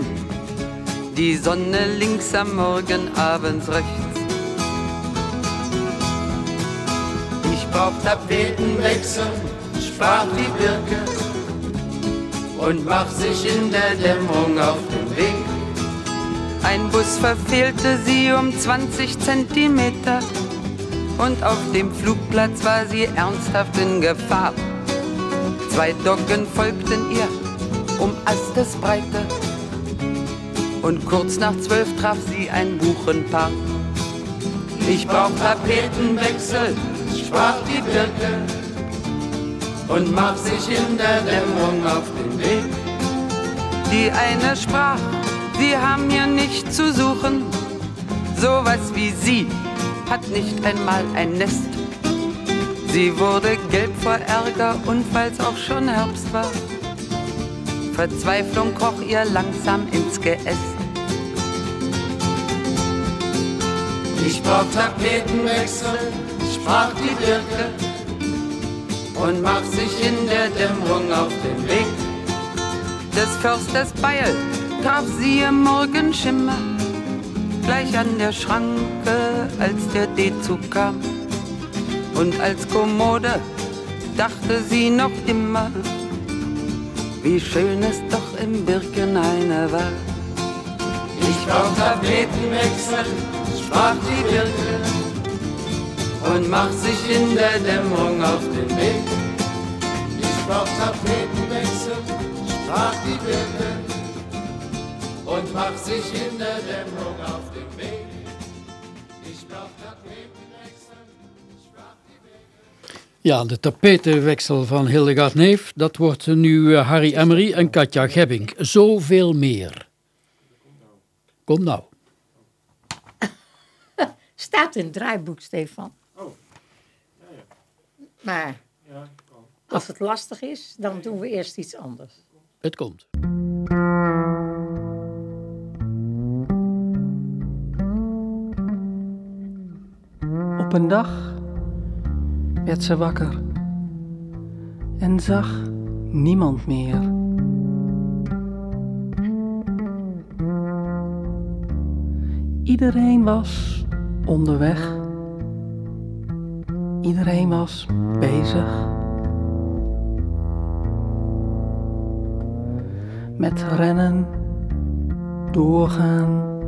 die Sonne links am Morgen, abends rechts. Ich brauch Tapetenwechsel, sprach die Birke und macht sich in der Dämmerung auf den Weg. Ein Bus verfehlte sie um 20 Zentimeter und auf dem Flugplatz war sie ernsthaft in Gefahr. Zwei Doggen folgten ihr um Astesbreite und kurz nach zwölf traf sie ein Buchenpaar. Ich brauch Tapetenwechsel, sprach die Birke und macht sich in der Dämmerung auf den Weg. Die eine sprach, sie haben hier nicht zu suchen. Sowas wie sie hat nicht einmal ein Nest. Sie wurde gelb vor Ärger und weil's auch schon Herbst war. Verzweiflung kroch ihr langsam ins Geäst. Ich brauch Tapetenwechsel, sprach die Birke und macht sich in der Dämmerung auf den Weg. Des Försters Beil traf sie im Morgenschimmer, gleich an der Schranke, als der D-Zug kam. Und als Kommode dachte sie noch immer, wie schön es doch im Birkenhaine war. Ich brauch Tapetenwechsel, sprach die Birke und macht sich in der Dämmerung auf den Weg. Ich brauch Tapetenwechsel, sprach die Birke und macht sich in der Dämmerung auf den Weg. Ich brauch Tapetenwechsel, sprach die Birke. Ja, de tapetenwechsel van Hildegard Neef, dat wordt nu Harry Emery en Katja Gebbing. Zoveel meer. Kom nou. Staat in het draaiboek, Stefan. Maar als het lastig is, dan doen we eerst iets anders. Het komt. Op een dag werd ze wakker en zag niemand meer. Iedereen was onderweg. Iedereen was bezig. Met rennen, doorgaan,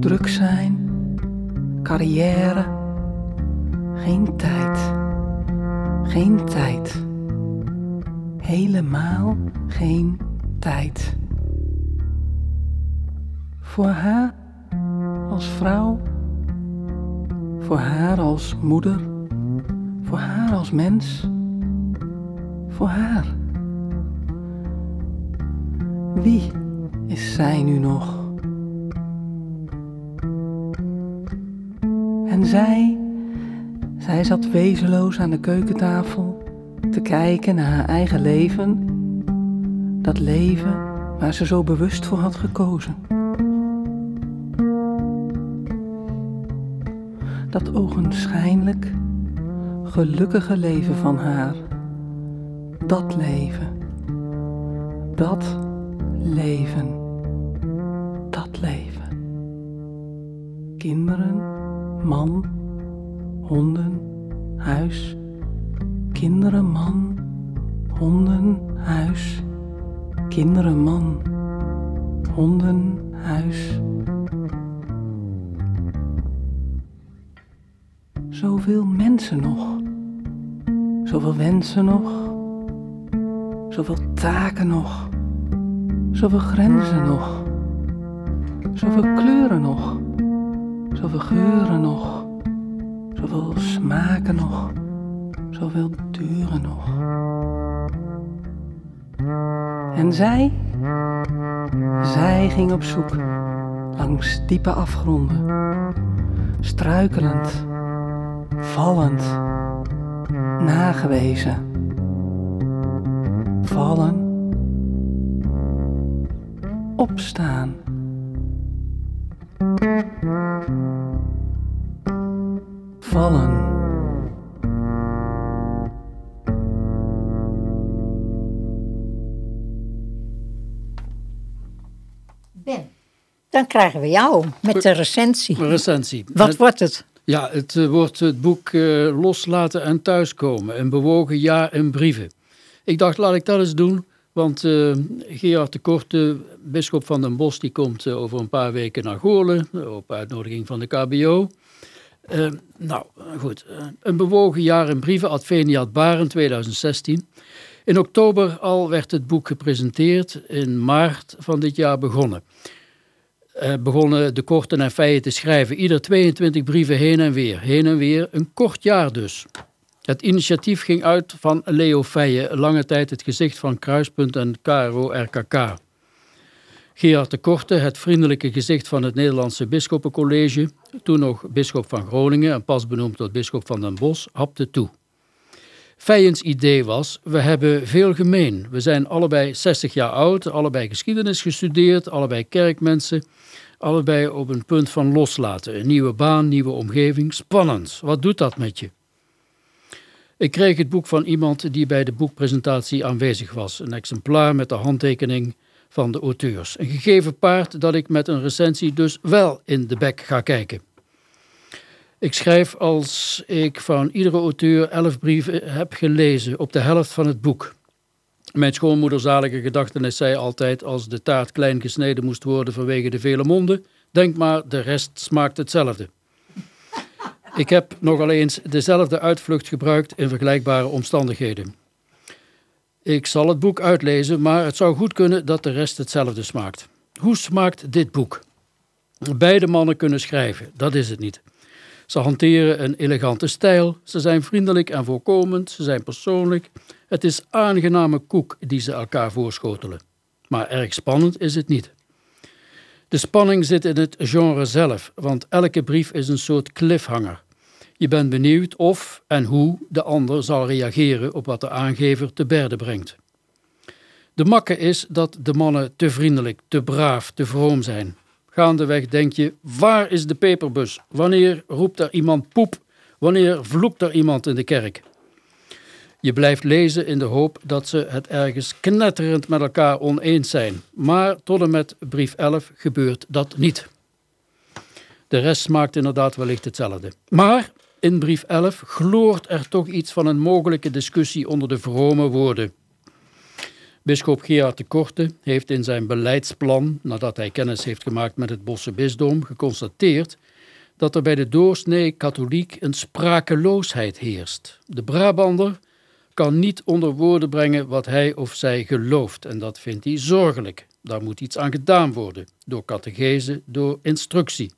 druk zijn, carrière. Geen tijd. Geen tijd. Helemaal geen tijd. Voor haar als vrouw. Voor haar als moeder. Voor haar als mens. Voor haar. Wie is zij nu nog? En zij, zij zat wezenloos aan de keukentafel te kijken naar haar eigen leven. Dat leven waar ze zo bewust voor had gekozen. Dat ogenschijnlijk gelukkige leven van haar. Dat leven. Dat leven. Dat leven. Kinderen, man, honden, huis. Kinderen, man, honden, huis. Kinderen, man, honden, huis. Zoveel mensen nog. Zoveel wensen nog. Zoveel taken nog. Zoveel grenzen nog. Zoveel kleuren nog. Zoveel geuren nog. Zoveel smaken nog. Zoveel duren nog. En zij, zij ging op zoek langs diepe afgronden, struikelend, vallend, nagewezen. Vallen, opstaan. Vallen. Ben, dan krijgen we jou met de recensie. Een recensie. Wat wordt het? Ja, het eh, wordt het boek eh, Loslaten en Thuiskomen. Een bewogen jaar in brieven. Ik dacht, laat ik dat eens doen. Want eh, Gerard de Korte, bisschop van Den Bosch, die komt over een paar weken naar Goorlen. Op uitnodiging van de KBO. Nou, goed. een bewogen jaar in brieven, Adveniat Baren 2016. In oktober al werd het boek gepresenteerd. In maart van dit jaar begonnen. Eh, begonnen de korten en feien te schrijven. Ieder 22 brieven heen en weer. Heen en weer, een kort jaar dus. Het initiatief ging uit van Leo Feijen, lange tijd het gezicht van Kruispunt en KRO-RKK. Gerard de Korte, het vriendelijke gezicht van het Nederlandse Bisschoppencollege, toen nog bisschop van Groningen en pas benoemd tot bisschop van Den Bosch, hapte toe. Feijens idee was, we hebben veel gemeen. We zijn allebei 60 jaar oud, allebei geschiedenis gestudeerd, allebei kerkmensen, allebei op een punt van loslaten. Een nieuwe baan, nieuwe omgeving, spannend. Wat doet dat met je? Ik kreeg het boek van iemand die bij de boekpresentatie aanwezig was. Een exemplaar met de handtekening van de auteurs. Een gegeven paard dat ik met een recensie dus wel in de bek ga kijken. Ik schrijf als ik van iedere auteur elf brieven heb gelezen op de helft van het boek. Mijn schoonmoederzalige gedachtenis zei altijd als de taart klein gesneden moest worden vanwege de vele monden, denk maar de rest smaakt hetzelfde. Ik heb nogal eens dezelfde uitvlucht gebruikt in vergelijkbare omstandigheden. Ik zal het boek uitlezen, maar het zou goed kunnen dat de rest hetzelfde smaakt. Hoe smaakt dit boek? Beide mannen kunnen schrijven, dat is het niet. Ze hanteren een elegante stijl, ze zijn vriendelijk en voorkomend, ze zijn persoonlijk. Het is aangename koek die ze elkaar voorschotelen. Maar erg spannend is het niet. De spanning zit in het genre zelf, want elke brief is een soort cliffhanger. Je bent benieuwd of en hoe de ander zal reageren op wat de aangever te berde brengt. De makke is dat de mannen te vriendelijk, te braaf, te vroom zijn. Gaandeweg denk je, waar is de peperbus? Wanneer roept er iemand poep? Wanneer vloekt er iemand in de kerk? Je blijft lezen in de hoop dat ze het ergens knetterend met elkaar oneens zijn. Maar tot en met brief 11 gebeurt dat niet. De rest smaakt inderdaad wellicht hetzelfde. Maar in brief 11 gloort er toch iets van een mogelijke discussie onder de vrome woorden. Bisschop Gerard de Korte heeft in zijn beleidsplan, nadat hij kennis heeft gemaakt met het Bosse bisdom, geconstateerd dat er bij de doorsnee katholiek een sprakeloosheid heerst. De Brabander kan niet onder woorden brengen wat hij of zij gelooft en dat vindt hij zorgelijk. Daar moet iets aan gedaan worden, door catechese, door instructie.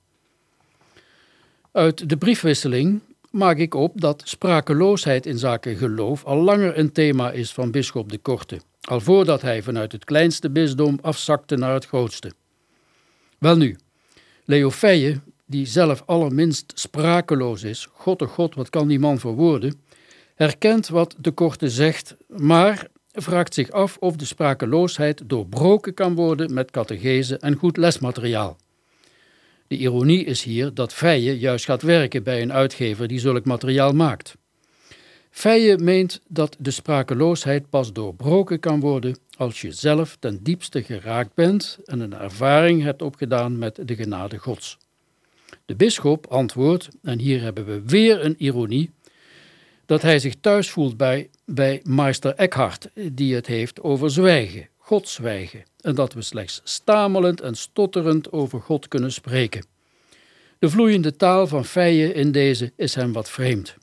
Uit de briefwisseling maak ik op dat sprakeloosheid in zaken geloof al langer een thema is van bisschop de Korte, al voordat hij vanuit het kleinste bisdom afzakte naar het grootste. Welnu, Leo Feijen, die zelf allerminst sprakeloos is, god oh god, wat kan die man voor woorden, herkent wat de Korte zegt, maar vraagt zich af of de sprakeloosheid doorbroken kan worden met catechese en goed lesmateriaal. De ironie is hier dat Feijen juist gaat werken bij een uitgever die zulk materiaal maakt. Feijen meent dat de sprakeloosheid pas doorbroken kan worden als je zelf ten diepste geraakt bent en een ervaring hebt opgedaan met de genade Gods. De bisschop antwoordt, en hier hebben we weer een ironie, dat hij zich thuis voelt bij, bij meester Eckhart, die het heeft over zwijgen, God zwijgen, en dat we slechts stamelend en stotterend over God kunnen spreken. De vloeiende taal van Feijen in deze is hem wat vreemd.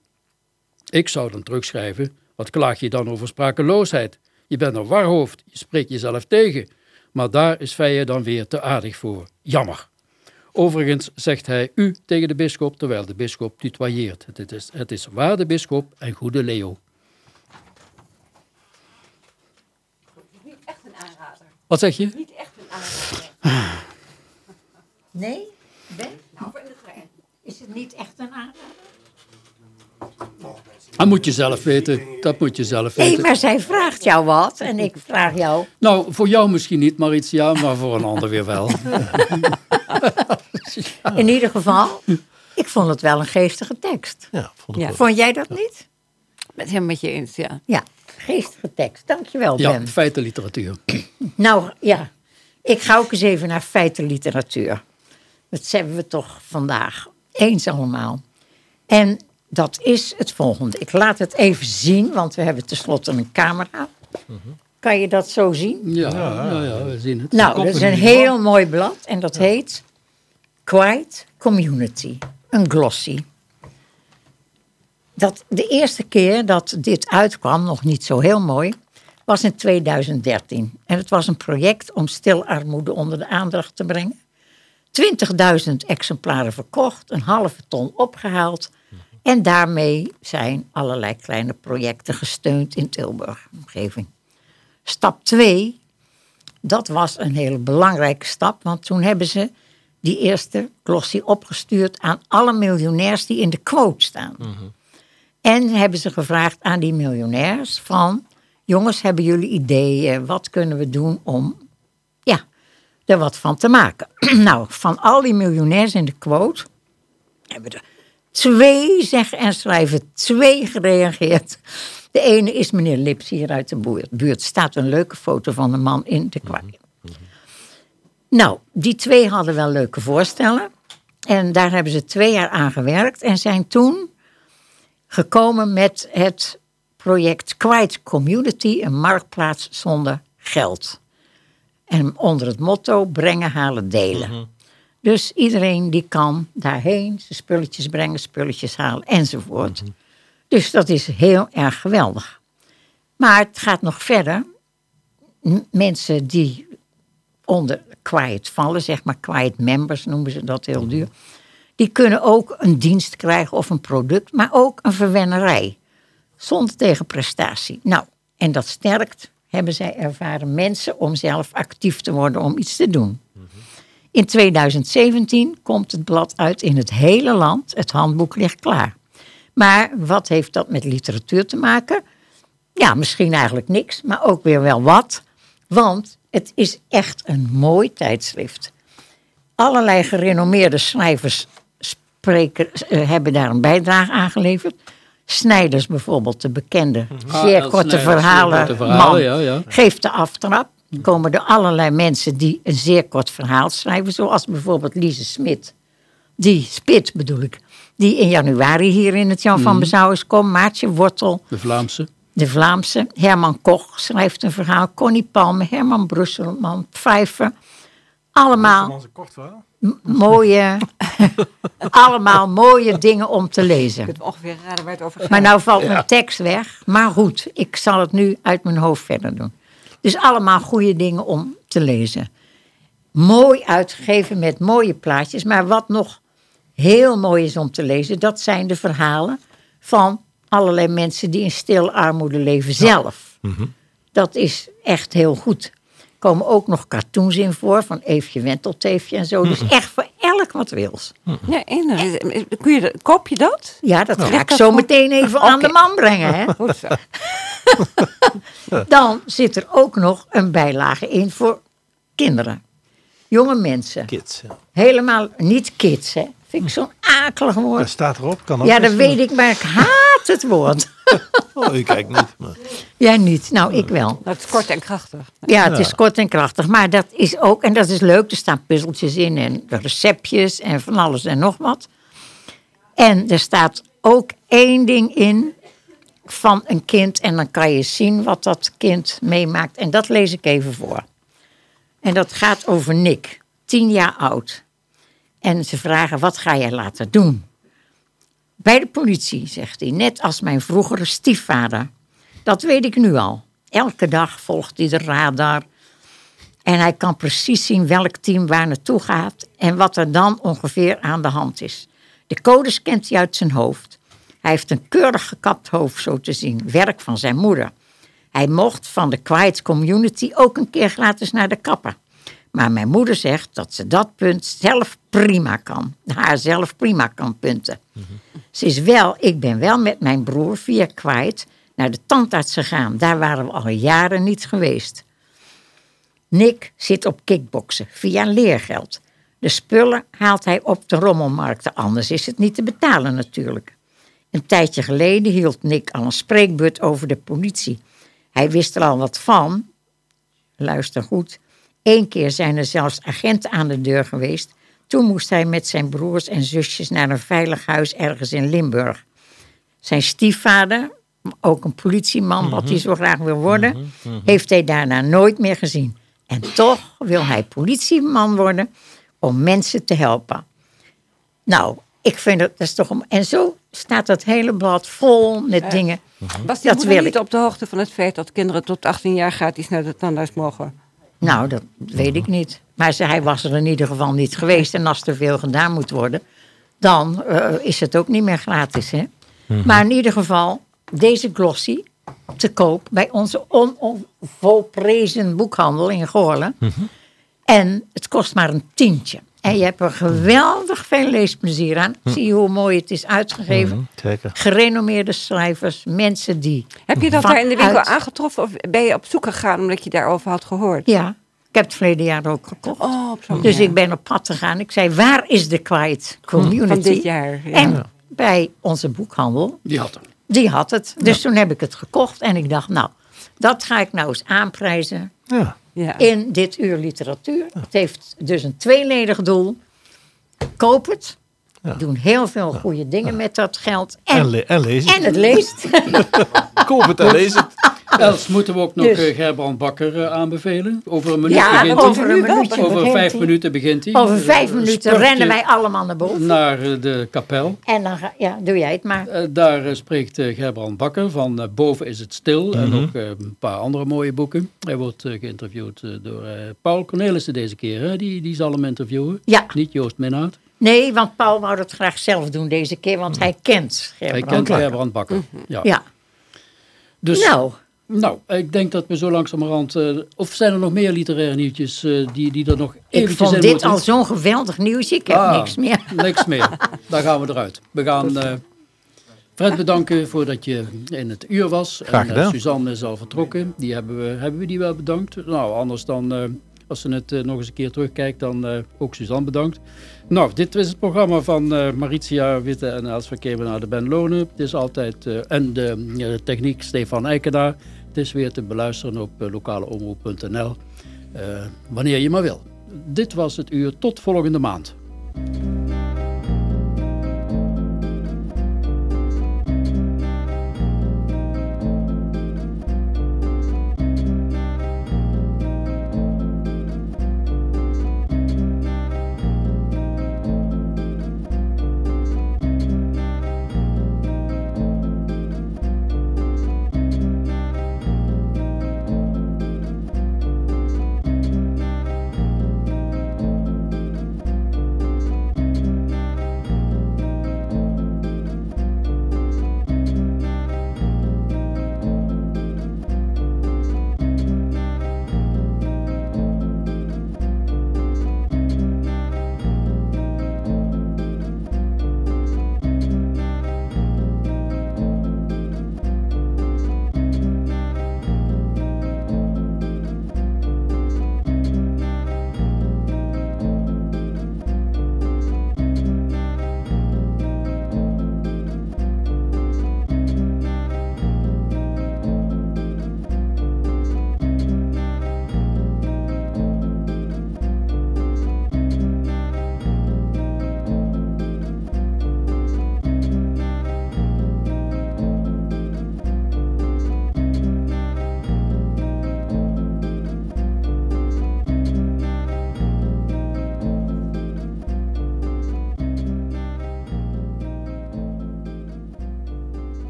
Ik zou dan terugschrijven, wat klaag je dan over sprakeloosheid? Je bent een warhoofd, je spreekt jezelf tegen. Maar daar is Feijen dan weer te aardig voor. Jammer. Overigens zegt hij u tegen de bisschop, terwijl de bisschop tutoyeert. Het is, het is waar de bisschop en goede Leo. Wat zeg je? Nee? Ben? Is het niet echt een aanrader? Dat moet je zelf weten. Dat moet je zelf Nee, weten. maar zij vraagt jou wat en ik vraag jou. Nou, voor jou misschien niet, Maritia, maar voor een ander weer wel. In ieder geval, ik vond het wel een geestige tekst. Ja, vond ik Ja. ook. Vond jij dat niet? Het helemaal met je eens, ja. Ja, geestige tekst. Dankjewel, Ja, Ben. feitenliteratuur. Nou, ja. Ik ga ook eens even naar feitenliteratuur. Dat hebben we toch vandaag. Eens allemaal. En dat is het volgende. Ik laat het even zien, want we hebben tenslotte een camera. Kan je dat zo zien? Ja, ja, ja, we zien het. Nou, dat is een heel mooi blad en dat heet Quiet Community, een glossy. Dat de eerste keer dat dit uitkwam, nog niet zo heel mooi, was in 2013. En het was een project om stilarmoede onder de aandacht te brengen. 20.000 exemplaren verkocht, een halve ton opgehaald. En daarmee zijn allerlei kleine projecten gesteund in Tilburg, omgeving. Stap 2 dat was een hele belangrijke stap, want toen hebben ze die eerste glossy opgestuurd aan alle miljonairs die in de quote staan. En hebben ze gevraagd aan die miljonairs van, jongens, hebben jullie ideeën? Wat kunnen we doen om, ja, er wat van te maken? nou, van al die miljonairs in de quote hebben er twee zeggen en schrijven, twee gereageerd. De ene is meneer Lips hier uit de buurt. buurt. staat een leuke foto van de man in de kwaai. Nou, die twee hadden wel leuke voorstellen. En daar hebben ze twee jaar aan gewerkt. En zijn toen gekomen met het project Quiet Community, een marktplaats zonder geld. En onder het motto brengen, halen, delen. Dus iedereen die kan daarheen, zijn spulletjes brengen, spulletjes halen enzovoort. Dus dat is heel erg geweldig. Maar het gaat nog verder. Mensen die onder quiet vallen, zeg maar quiet members noemen ze dat heel duur. Die kunnen ook een dienst krijgen of een product, maar ook een verwennerij. Zonder tegenprestatie. Nou, en dat sterkt, hebben zij ervaren mensen om zelf actief te worden om iets te doen. In 2017 komt het blad uit in het hele land. Het handboek ligt klaar. Maar wat heeft dat met literatuur te maken? Ja, misschien eigenlijk niks, maar ook weer wel wat. Want het is echt een mooi tijdschrift. Allerlei gerenommeerde schrijvers spreken, eh, hebben daar een bijdrage aan geleverd. Snijders bijvoorbeeld, de bekende, Ah, zeer El korte verhalen, zeer korte verhalen, man, ja, ja. geeft de aftrap. Komen er allerlei mensen die een zeer kort verhaal schrijven, zoals bijvoorbeeld Lise Smit. Die, Spit bedoel ik, die in januari hier in het Jan Mhm. van Bezouw is komen. Maartje Wortel, De Vlaamse. de Vlaamse. Herman Koch schrijft een verhaal. Connie Palme, Herman Brusselman, Pfeiffer. Allemaal een kort verhaal. mooie, allemaal mooie dingen om te lezen. Ik kunt ongeveer raden waar het over gaat. Maar nou valt mijn tekst weg. Maar goed, ik zal het nu uit mijn hoofd verder doen. Dus allemaal goede dingen om te lezen. Mooi uitgegeven met mooie plaatjes. Maar wat nog heel mooi is om te lezen, dat zijn de verhalen van allerlei mensen die in stil armoede leven zelf. Dat is echt heel goed. Er komen ook nog cartoons in voor, van Eefje Wentelteefje en zo. Dus echt voor wat wils. Ja, inderdaad. Kun je, dat- koop je dat? Ja, dat ga ik dat zo goed? meteen even aan de man brengen. Hè? Goed zo. Dan zit er ook nog een bijlage in voor kinderen. Jonge mensen. Kids. Ja. Helemaal niet kids, hè. Vind ik zo'n akelig Dat woord. staat erop. Kan ook Ja, dat weet ik, maar ik haat het woord. Oh, u kijkt niet. Maar. Jij niet, nou ik wel. Nou, het is kort en krachtig. Ja, het is kort en krachtig. Maar dat is ook, en dat is leuk, er staan puzzeltjes in en receptjes en van alles en nog wat. En er staat ook één ding in van een kind en dan kan je zien wat dat kind meemaakt. En dat lees ik even voor. En dat gaat over Nick, tien jaar oud. En ze vragen, wat ga jij laten doen? Bij de politie, zegt hij, net als mijn vroegere stiefvader. Dat weet ik nu al. elke dag volgt hij de radar. En hij kan precies zien welk team waar naartoe gaat en wat er dan ongeveer aan de hand is. De codes kent hij uit zijn hoofd. Hij heeft een keurig gekapt hoofd, zo te zien, werk van zijn moeder. Hij mocht van de Quiet Community ook een keer gratis naar de kapper. Maar mijn moeder zegt dat ze dat punt zelf prima kan. Haar zelf prima kan punten. Ze is wel, ik ben wel met mijn broer via Quiet naar de tandarts gegaan. Daar waren we al jaren niet geweest. Nick zit op kickboksen via leergeld. De spullen haalt hij op de rommelmarkten, anders is het niet te betalen natuurlijk. Een tijdje geleden hield Nick al een spreekbeurt over de politie. Hij wist er al wat van. Luister goed. Eén keer zijn er zelfs agenten aan de deur geweest. Toen moest hij met zijn broers en zusjes naar een veilig huis ergens in Limburg. Zijn stiefvader, ook een politieman, wat hij zo graag wil worden, heeft hij daarna nooit meer gezien. En toch wil hij politieman worden om mensen te helpen. Nou, ik vind het, dat is toch... Om, en zo staat het hele blad vol met dingen. Was die Dat moeder wil niet ik. op de hoogte van het feit dat kinderen tot 18 jaar gratis naar de tandarts mogen? Nou, dat weet ik niet. Maar hij was er in ieder geval niet geweest. En als er veel gedaan moet worden, dan eh, is het ook niet meer gratis. Hè? Maar in ieder geval, deze glossy te koop bij onze onvolprezen boekhandel in Goorlen. En het kost maar een tientje. En je hebt er geweldig veel leesplezier aan. Zie je hoe mooi het is uitgegeven. Zeker. Gerenommeerde schrijvers, mensen die... Heb je dat daar in de winkel uit- aangetroffen of ben je op zoek gegaan omdat je daarover had gehoord? Ja, ik heb het verleden jaar ook gekocht. Oh, op Dus ik ben op pad gegaan. Ik zei, waar is de Quiet Community? Van dit jaar. Ja. En bij onze boekhandel, Die had hem. die had het. Dus toen heb ik het gekocht en ik dacht, nou, dat ga ik nou eens aanprijzen Ja. Ja. in dit uur literatuur. Het heeft dus een tweeledig doel. Koop het. Ja. Doen heel veel goede dingen met dat geld. En, En, le- en lees en het. het leest. Koop het en lees het. Els, moeten we ook nog Dus- eh, Gerbrand Bakker eh, aanbevelen? Over een minuut ja, begint hij. over een minuutje Over begint vijf hij. minuten begint hij. Over vijf Eh, minuten spurt rennen hij wij allemaal naar boven. Naar de kapel. En dan ga, ja, doe jij het maar. Daar spreekt Gerbrand Bakker van Boven is het stil. En ook eh, een paar andere mooie boeken. Hij wordt geïnterviewd door Paul Cornelissen deze keer. Hè? Die, die zal hem interviewen. Ja. Niet Joost Minnaert. Nee, want Paul wou dat graag zelf doen deze keer, want hij kent Hij Gerbrand. kent Gerbrand Bakker. Ja. Ja, Dus, nou, nou, ik denk dat we zo langzamerhand... eh of zijn er nog meer literaire nieuwtjes eh, die, die er nog ik eventjes vond in dit moeten? al zo'n geweldig nieuws. Ik heb Ah, niks meer. Niks meer. Daar gaan we eruit. We gaan eh, Fred bedanken voordat je in het uur was. Graag En, gedaan. Suzanne is al vertrokken. Die hebben, we, hebben we die wel bedankt? Nou, anders dan, eh, als ze het nog eens een keer terugkijkt, dan eh, ook Suzanne bedankt. Nou, dit is het programma van eh, Maritia Witte en Els van Kemenaar de Ben Lonen. Het is altijd, eh, en de techniek Stefan Eikenaar. Is weer te beluisteren op eh, lokaleomroep.nl, eh, wanneer je maar wil. Dit was het uur, tot volgende maand.